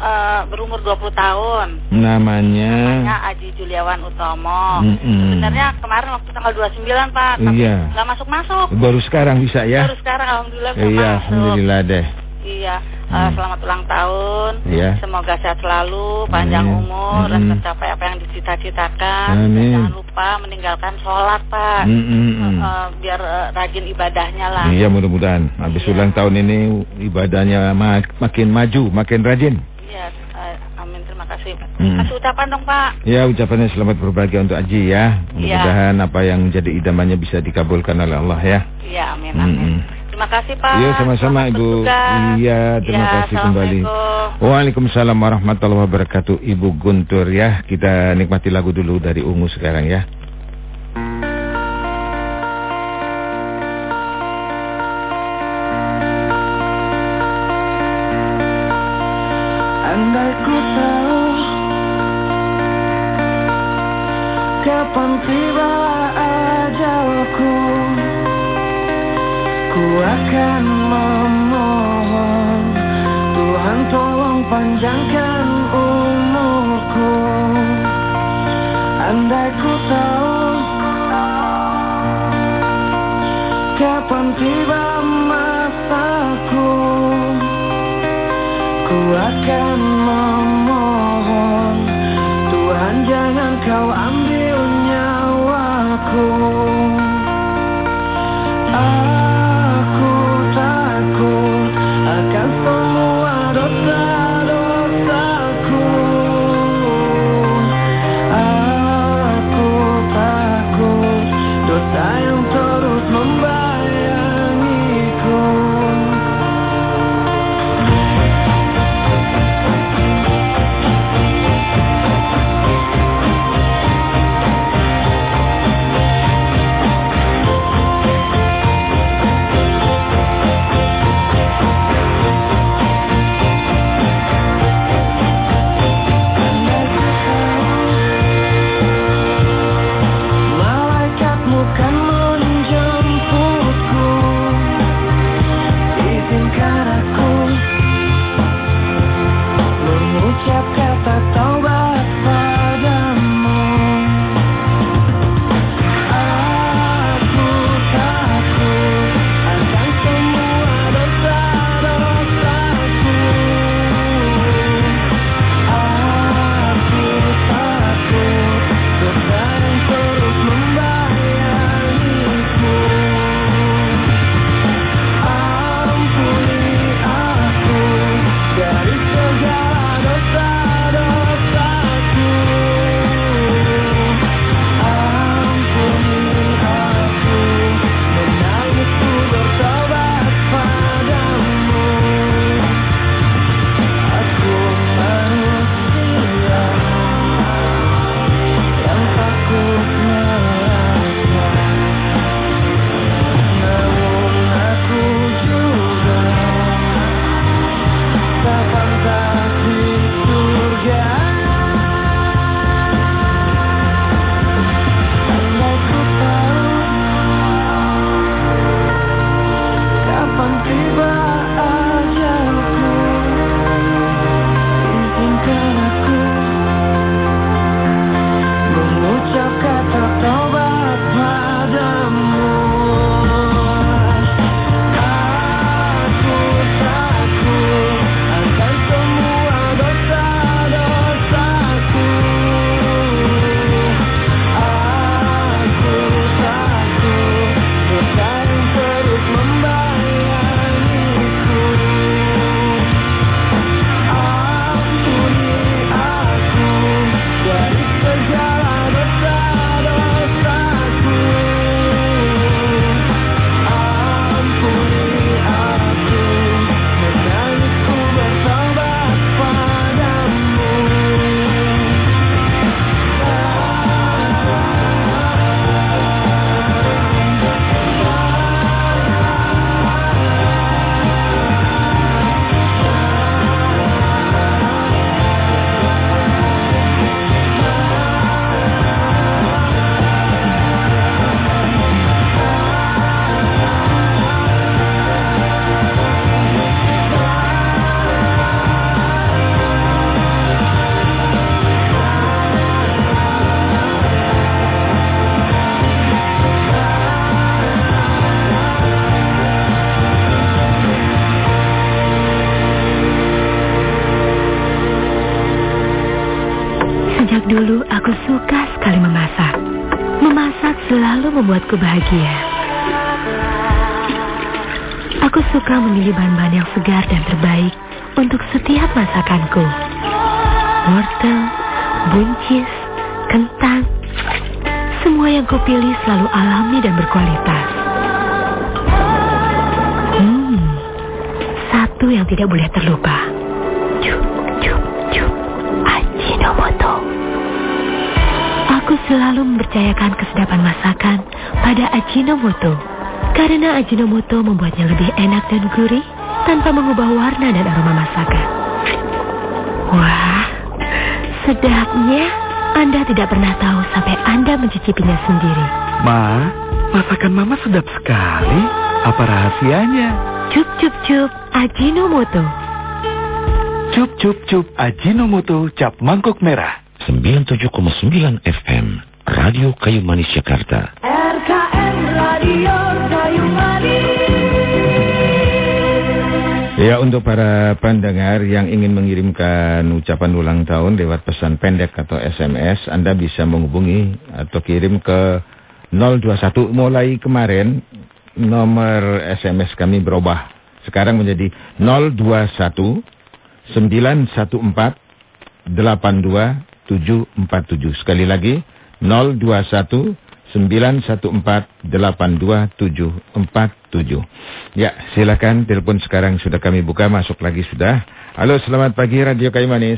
eh, berumur 20 tahun. Namanya. Namanya Aji Juliawan Utomo. Sebenarnya kemarin waktu tanggal 29, Pak, tapi Iya. nggak masuk-masuk. Baru sekarang bisa ya? Baru sekarang alhamdulillah bisa Iya, masuk. alhamdulillah deh. Iya, uh, selamat ulang tahun. Iya. Semoga sehat selalu, panjang Amin. umur, dan tercapai apa yang dicita-citakan. Jangan lupa meninggalkan sholat, Pak. Mm, mm, mm. Uh, uh, biar uh, rajin ibadahnya lah. Iya mudah-mudahan habis Iya. ulang tahun ini ibadahnya ma- makin maju, makin rajin. Terima kasih. Mm. Kasih ucapan dong, Pak. Ya ucapannya selamat berbahagia untuk Aji ya. Mudah-mudahan apa yang jadi idamannya bisa dikabulkan oleh Allah ya. Iya, amin, amin. mm. Terima kasih, Pak. Iya sama-sama Ibu. Iya terima Ya, kasih kembali. Waalaikumsalam warahmatullahi wabarakatuh Ibu Guntur ya. Kita nikmati lagu dulu dari Ungu sekarang ya. Ku akan memohon Tuhan jangan kau ambil nyawaku buncis, kentang, semua yang kupilih selalu alami dan berkualitas. Hmm, satu yang tidak boleh terlupa. Ajinomoto. Aku selalu mempercayakan kesedapan masakan pada Ajinomoto. Karena Ajinomoto membuatnya lebih enak dan gurih tanpa mengubah warna dan aroma masakan. Wah, sedapnya Anda tidak pernah tahu sampai Anda mencicipinya sendiri. Ma, masakan Mama sedap sekali. Apa rahasianya? Cup cup cup Ajinomoto. Cup cup cup Ajinomoto cap mangkok merah. 97,9 FM Radio Kayu Manis Jakarta. RKM Radio Kayu Manis. Ya untuk para pendengar yang ingin mengirimkan ucapan ulang tahun lewat pesan pendek atau SMS, Anda bisa menghubungi atau kirim ke 021. Mulai kemarin nomor SMS kami berubah. Sekarang menjadi 021 914 82747. Sekali lagi 021 914 82747. Ya, silakan telepon sekarang sudah kami buka masuk lagi sudah. Halo, selamat pagi Radio Kayu Manis.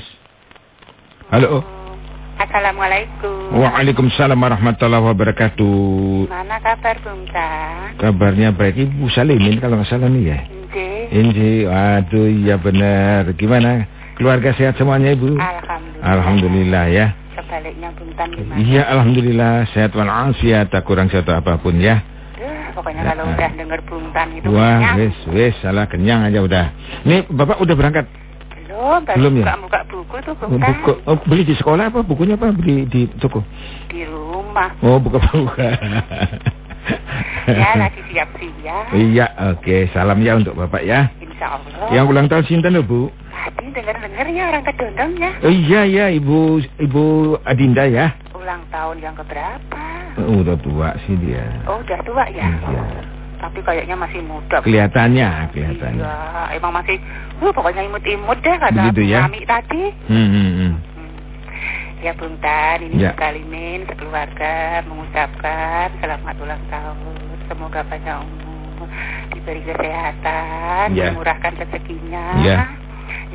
Halo. Assalamualaikum. Waalaikumsalam warahmatullahi wabarakatuh. Mana kabar Bungka? Kabarnya baik Ibu Salimin kalau nggak salah nih ya. Inje. Inji, aduh iya benar. Gimana? Keluarga sehat semuanya Ibu? Alhamdulillah. Alhamdulillah ya. Sebaliknya Buntan gimana? Iya, alhamdulillah sehat walafiat, tak kurang satu apa pun ya. Duh, pokoknya Ya, kalau ah. udah denger Buntan itu Wah, kenyang. wes, wes, salah kenyang aja udah. Nih, Bapak udah berangkat? Belum, baru Belum ya? buka-buka buku tuh Oh, buku, oh, beli di sekolah apa? Bukunya apa? Beli di toko? Di rumah. Oh, buka-buka. Ya, lagi siap-siap. Iya, oke. Salam ya untuk Bapak ya. Insya Allah. Yang ulang tahun Sinten Bu? Tadi denger-denger ya orang kedondongnya. Oh, iya, ya, Ibu Ibu Adinda ya. Ulang tahun yang keberapa? Oh, udah tua sih dia. Oh, udah tua ya? Iya. Tapi kayaknya masih muda. Kelihatannya, kelihatannya. Iya, emang masih, uh, pokoknya imut-imut deh kata Begitu ya? Mami tadi. Hmm, hmm, hmm. Hmm. Ya Bung Tan, ini Ya. Kalimin sekeluarga mengucapkan selamat ulang tahun. Semoga panjang umur, diberi kesehatan, Ya. dimurahkan rezekinya. Ya.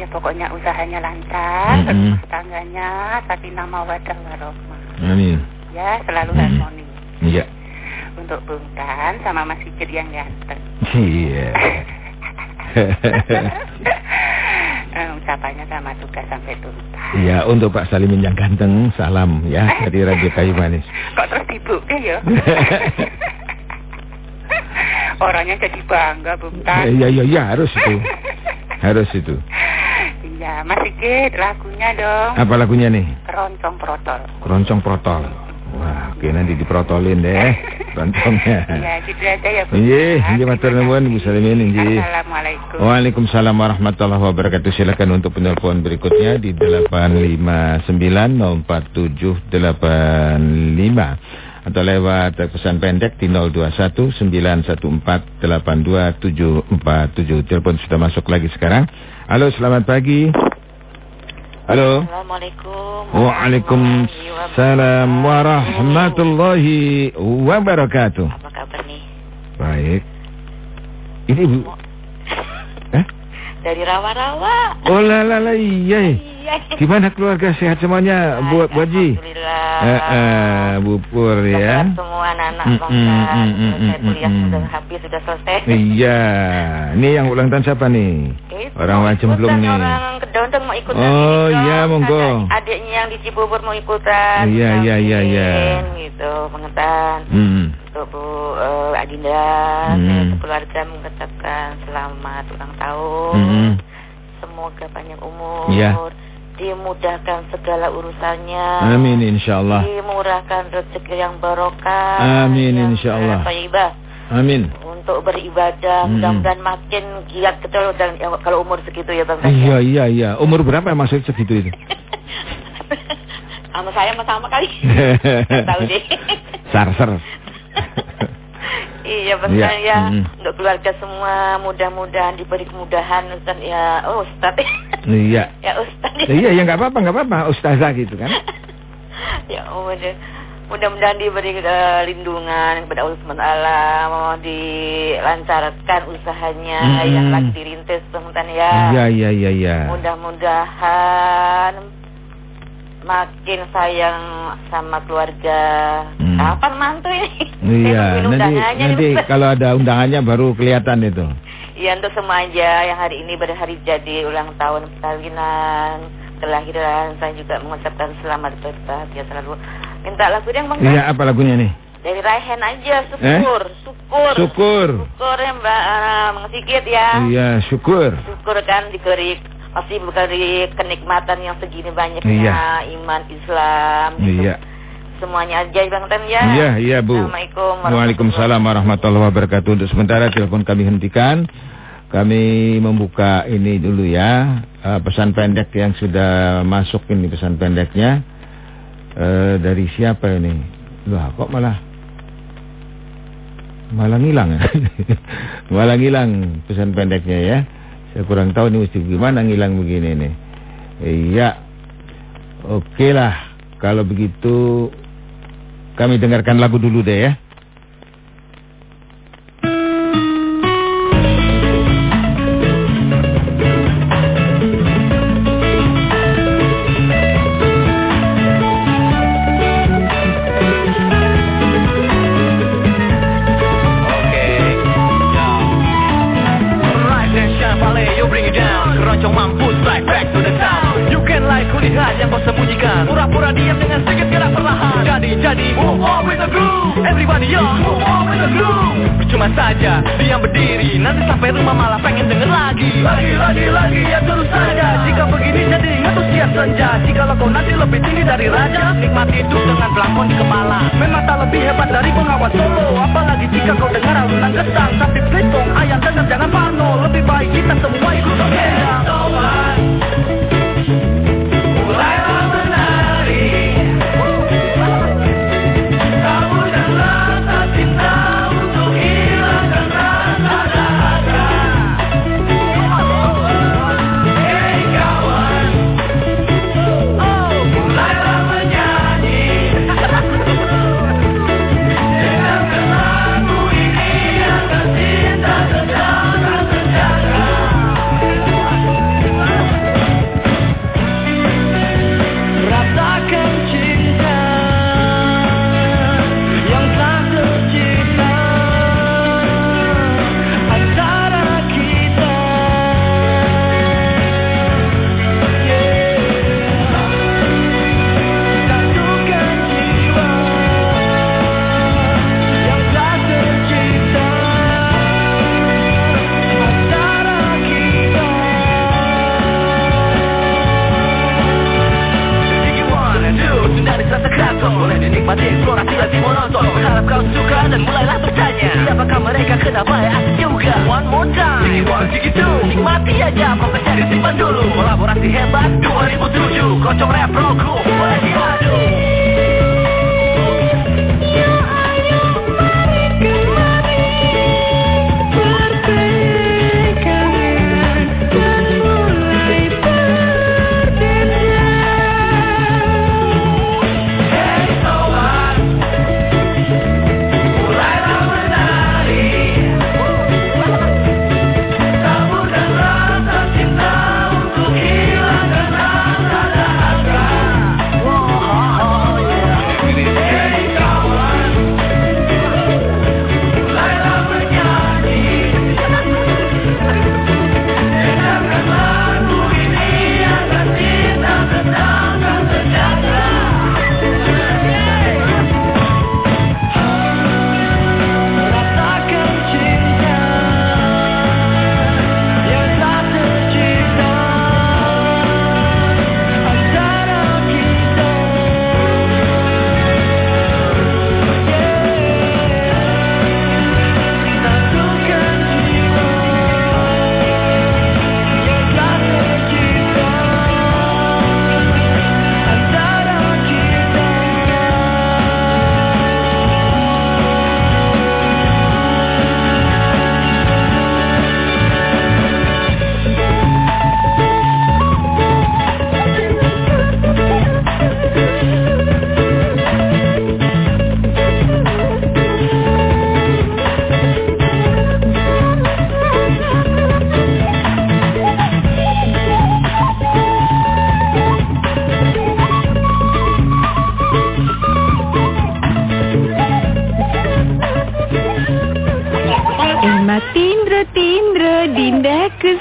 Ya pokoknya usahanya lancar, Mm-mm. rumah tangganya sakinah mawadah warohmah. Amin. Ya, selalu Mm. harmoni. Iya. Untuk Bung Tan sama Mas Sigit yang ganteng. Iya. Eh, ucapannya sama tugas sampai tuntas. Iya, untuk Pak Salimin yang ganteng, salam ya dari Radio Kayu Manis. Kok terus dibuka ya? Orangnya jadi bangga, Bung Tan. Iya, iya, iya, harus itu. Harus itu. Iya, Mas Sigit, lagunya dong. Apa lagunya nih? Keroncong protol. Keroncong protol. Wah, oke nanti diprotolin deh keroncongnya. Iya, gitu aja ya, Bung Iya, iya matur nuwun Bu Salimin inji. Assalamualaikum. Waalaikumsalam warahmatullahi wabarakatuh. Silakan untuk penelpon berikutnya di 859 atau lewat pesan pendek di 021 914 82747. Telepon sudah masuk lagi sekarang. Halo, selamat pagi. Halo. Assalamualaikum. Waalaikumsalam warahmatullahi wabarakatuh. Apa kabar nih? Baik. Ini Bu. Eh? Dari rawa-rawa. Oh la la la iya. Iya. Gimana keluarga sehat semuanya Bu Bu Haji? Alhamdulillah. Eh, eh, Bu Pur ya. Semua anak-anak Mm, bangsa. mm, mm, mm, mm, kuliah mm. sudah habis, sudah selesai. Iya. Ini yang ulang tahun siapa nih? Itu Orang mau wajib belum nih. Orang kedondong mau ikutan. Oh, iya, monggo. Adiknya yang di Cibubur mau ikutan. Iya, iya, iya, iya. Gitu, pengetan. Hmm. Untuk Bu eh, Adinda, Hmm. keluarga mengucapkan selamat ulang tahun. Hmm. Semoga panjang umur. Iya. Dimudahkan segala urusannya. Amin insyaallah. Dimurahkan rezeki yang barokah. Amin, insyaallah. thayyibah. Amin. Untuk beribadah, Hmm. mudah-mudahan makin giat betul dan ya, kalau umur segitu ya Bang. Iya iya iya. Umur berapa maksud segitu itu? Sama saya sama-sama kali. Nggak tahu deh. Sarser. Iya pesan Iya, ya mm. untuk keluarga semua mudah-mudahan diberi kemudahan Ustaz ya oh Ustaz Iya. ya Ustaz Iya, ya nggak apa-apa, nggak apa-apa. Ustazah gitu kan. ya mudah mudah-mudahan diberi eh, lindungan kepada Allah SWT mau dilancarkan usahanya Mm-mm. yang lagi dirintis teman ya Iya, iya, iya, iya. mudah-mudahan makin sayang sama keluarga Hmm. kapan mantu ini Iya, nanti nanti nih, kalau ada undangannya baru kelihatan itu. Ya untuk semua aja yang hari ini berhari jadi ulang tahun perkawinan, kelahiran, saya juga mengucapkan selamat berbahagia selalu. Minta lagu yang bang Iya, apa lagunya nih? dari Raihan aja, syukur, syukur, Syukur. syukur ya mbak, uh, sedikit ya, Iya, syukur. syukur kan diberi masih diberi kenikmatan yang segini banyaknya Iya. iman Islam, gitu. Iya. semuanya aja bang Tan ya. Iya, iya Bu. Assalamualaikum Waalaikumsalam warahmatullahi wabarakatuh. Untuk sementara telepon kami hentikan. Kami membuka ini dulu ya. eh, pesan pendek yang sudah masuk ini pesan pendeknya. Eh, dari siapa ini? Loh, kok malah malah ngilang ya? malah ngilang pesan pendeknya ya. Saya kurang tahu nih mesti gimana ngilang begini nih. Iya. Oke lah. Kalau begitu kami dengarkan lagu dulu deh ya.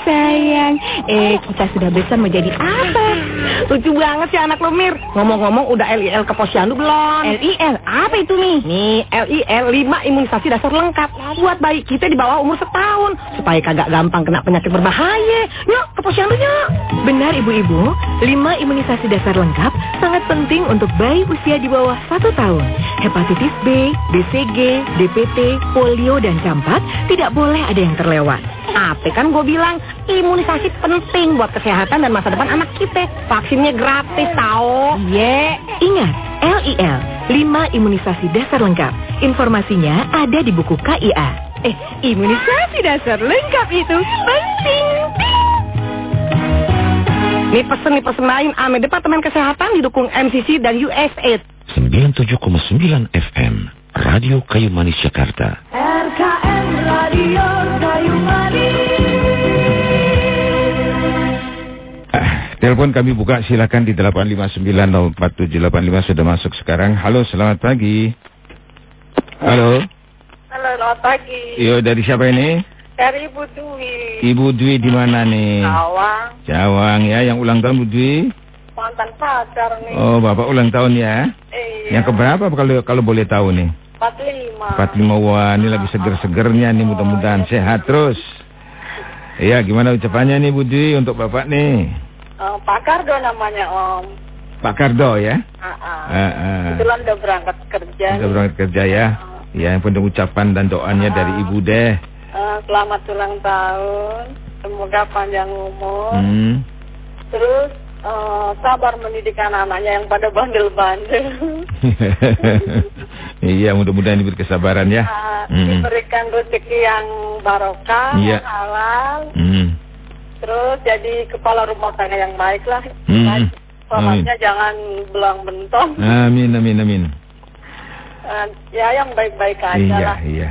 Sayang. Eh, kita sudah besar mau jadi apa? Lucu banget sih anak lo Mir. Ngomong-ngomong udah LIL ke posyandu belum? LIL, apa itu nih? Nih, LIL 5 imunisasi dasar lengkap buat bayi kita di bawah umur setahun supaya kagak gampang kena penyakit berbahaya. Yuk, ke posyandu yuk. Benar ibu-ibu, 5 imunisasi dasar lengkap sangat penting untuk bayi usia di bawah 1 tahun. Hepatitis B, BCG, DPT, polio, dan campak tidak boleh ada yang terlewat. Apa kan gue bilang imunisasi penting buat kesehatan dan masa depan anak kita. Vaksinnya gratis tau. Iya. Ingat, LIL, 5 imunisasi dasar lengkap. Informasinya ada di buku KIA. Eh, imunisasi dasar lengkap itu penting. Nih pesen nih pesen lain Ame Departemen Kesehatan didukung MCC dan USAID. 97,9 FM Radio Kayu Manis Jakarta. RKM Radio Kayu Ah, telepon kami buka silakan di 859047855 sudah masuk sekarang. Halo, selamat pagi. Halo. Halo, selamat pagi. Yo, dari siapa ini? Dari Ibu Dwi. Ibu Dwi di mana nih? Awang, Cawang ya, yang ulang tahun Bu Dwi. mantan pacar nih. Oh, Bapak ulang tahun ya. Iya. Yang keberapa kalau kalau boleh tahu nih? 45. 45 wah, ini lagi seger-segernya nih mudah-mudahan sehat terus. Iya, gimana ucapannya nih Bu Dwi untuk Bapak nih? Eh, Pak Kardo namanya Om. Pak Kardo ya? Ah, ah. Ah, ah. Kebetulan udah berangkat kerja. Udah berangkat kerja ya. Ya, yang penting ucapan dan doanya dari Ibu deh. Eh, selamat ulang tahun. Semoga panjang umur. Hmm. Terus eh, sabar mendidik anak-anaknya yang pada bandel-bandel. iya, mudah-mudahan diberi kesabaran ya. Ah, Hmm. Diberikan rezeki yang barokah, yang halal. Hmm. Terus jadi kepala rumah tangga yang baik lah. Hmm. Baik. Selamatnya jangan belang bentong. Amin, amin, amin. Eh, ya yang baik-baik aja Iya, lah. iya.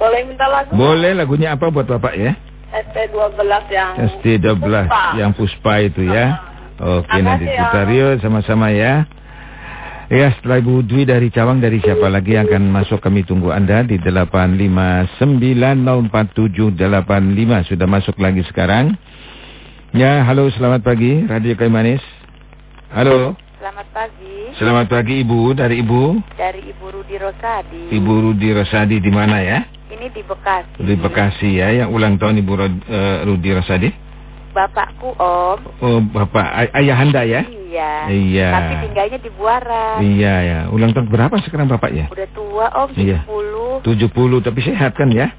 Boleh minta lagu? Boleh lagunya apa buat Bapak ya? ST12 yang ST12 Puspa. yang Puspa itu ya. Oke, Makasih nanti ya. yuk sama-sama ya. Ya, setelah Ibu Dwi dari Cawang, dari siapa lagi yang akan masuk kami tunggu Anda di 859047855. Sudah masuk lagi sekarang. Ya, halo selamat pagi Radio Kayu Manis. Halo. Selamat pagi. Selamat pagi Ibu, dari Ibu. Dari Ibu Rudi Rosadi. Ibu Rudi Rosadi di mana ya? Ini di Bekasi. Di Bekasi ya, yang ulang tahun Ibu Rod- eh, Rudi Rosadi. Bapakku Om. Oh, Bapak ay- Ayahanda ya? Iya. Iya. Tapi tinggalnya di Buaran. Iya ya. Ulang tahun berapa sekarang Bapak ya? Udah tua Om, Iya. 70. 70 tapi sehat kan ya?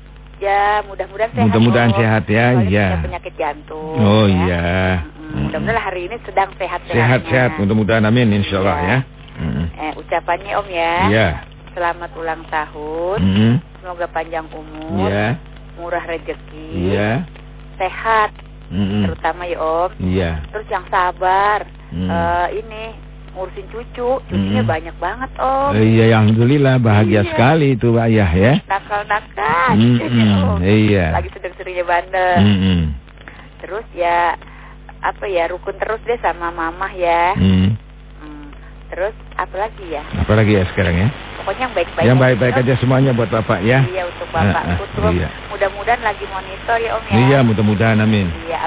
Ya, mudah-mudahan sehat. Mudah-mudahan sehat ya, iya. penyakit jantung. Oh ya. iya. Mm, Mudah-mudahan hari ini sedang. Sehat-sehat mudah-mudahan amin insyaallah Iya. ya. Mm. Eh, ucapannya Om ya. Iya. Selamat ulang tahun. Mm. Semoga panjang umur. Iya. Murah rezeki. Iya. Sehat. Mm-mm. Terutama ya Om. Iya. Terus yang sabar. Mm. Eh, ini ngurusin cucu. Cucunya Mm. banyak banget Om. Eh, Iya, alhamdulillah bahagia Iya. sekali itu ayah ya. Nakal-nakal. Mm-mm. cucunya, Om. Iya. Lagi sedang-sedangnya bandel. Mm-mm. Terus ya apa ya rukun terus deh sama mamah ya. Mm. Hmm. Terus apa lagi ya? Apalagi ya sekarang ya? Pokoknya yang baik-baik. Yang baik-baik aja semuanya buat Bapak ya. Iya untuk bapakku Ah, ah, iya. Mudah-mudahan lagi monitor ya Om ya. Iya, mudah-mudahan amin. Iya,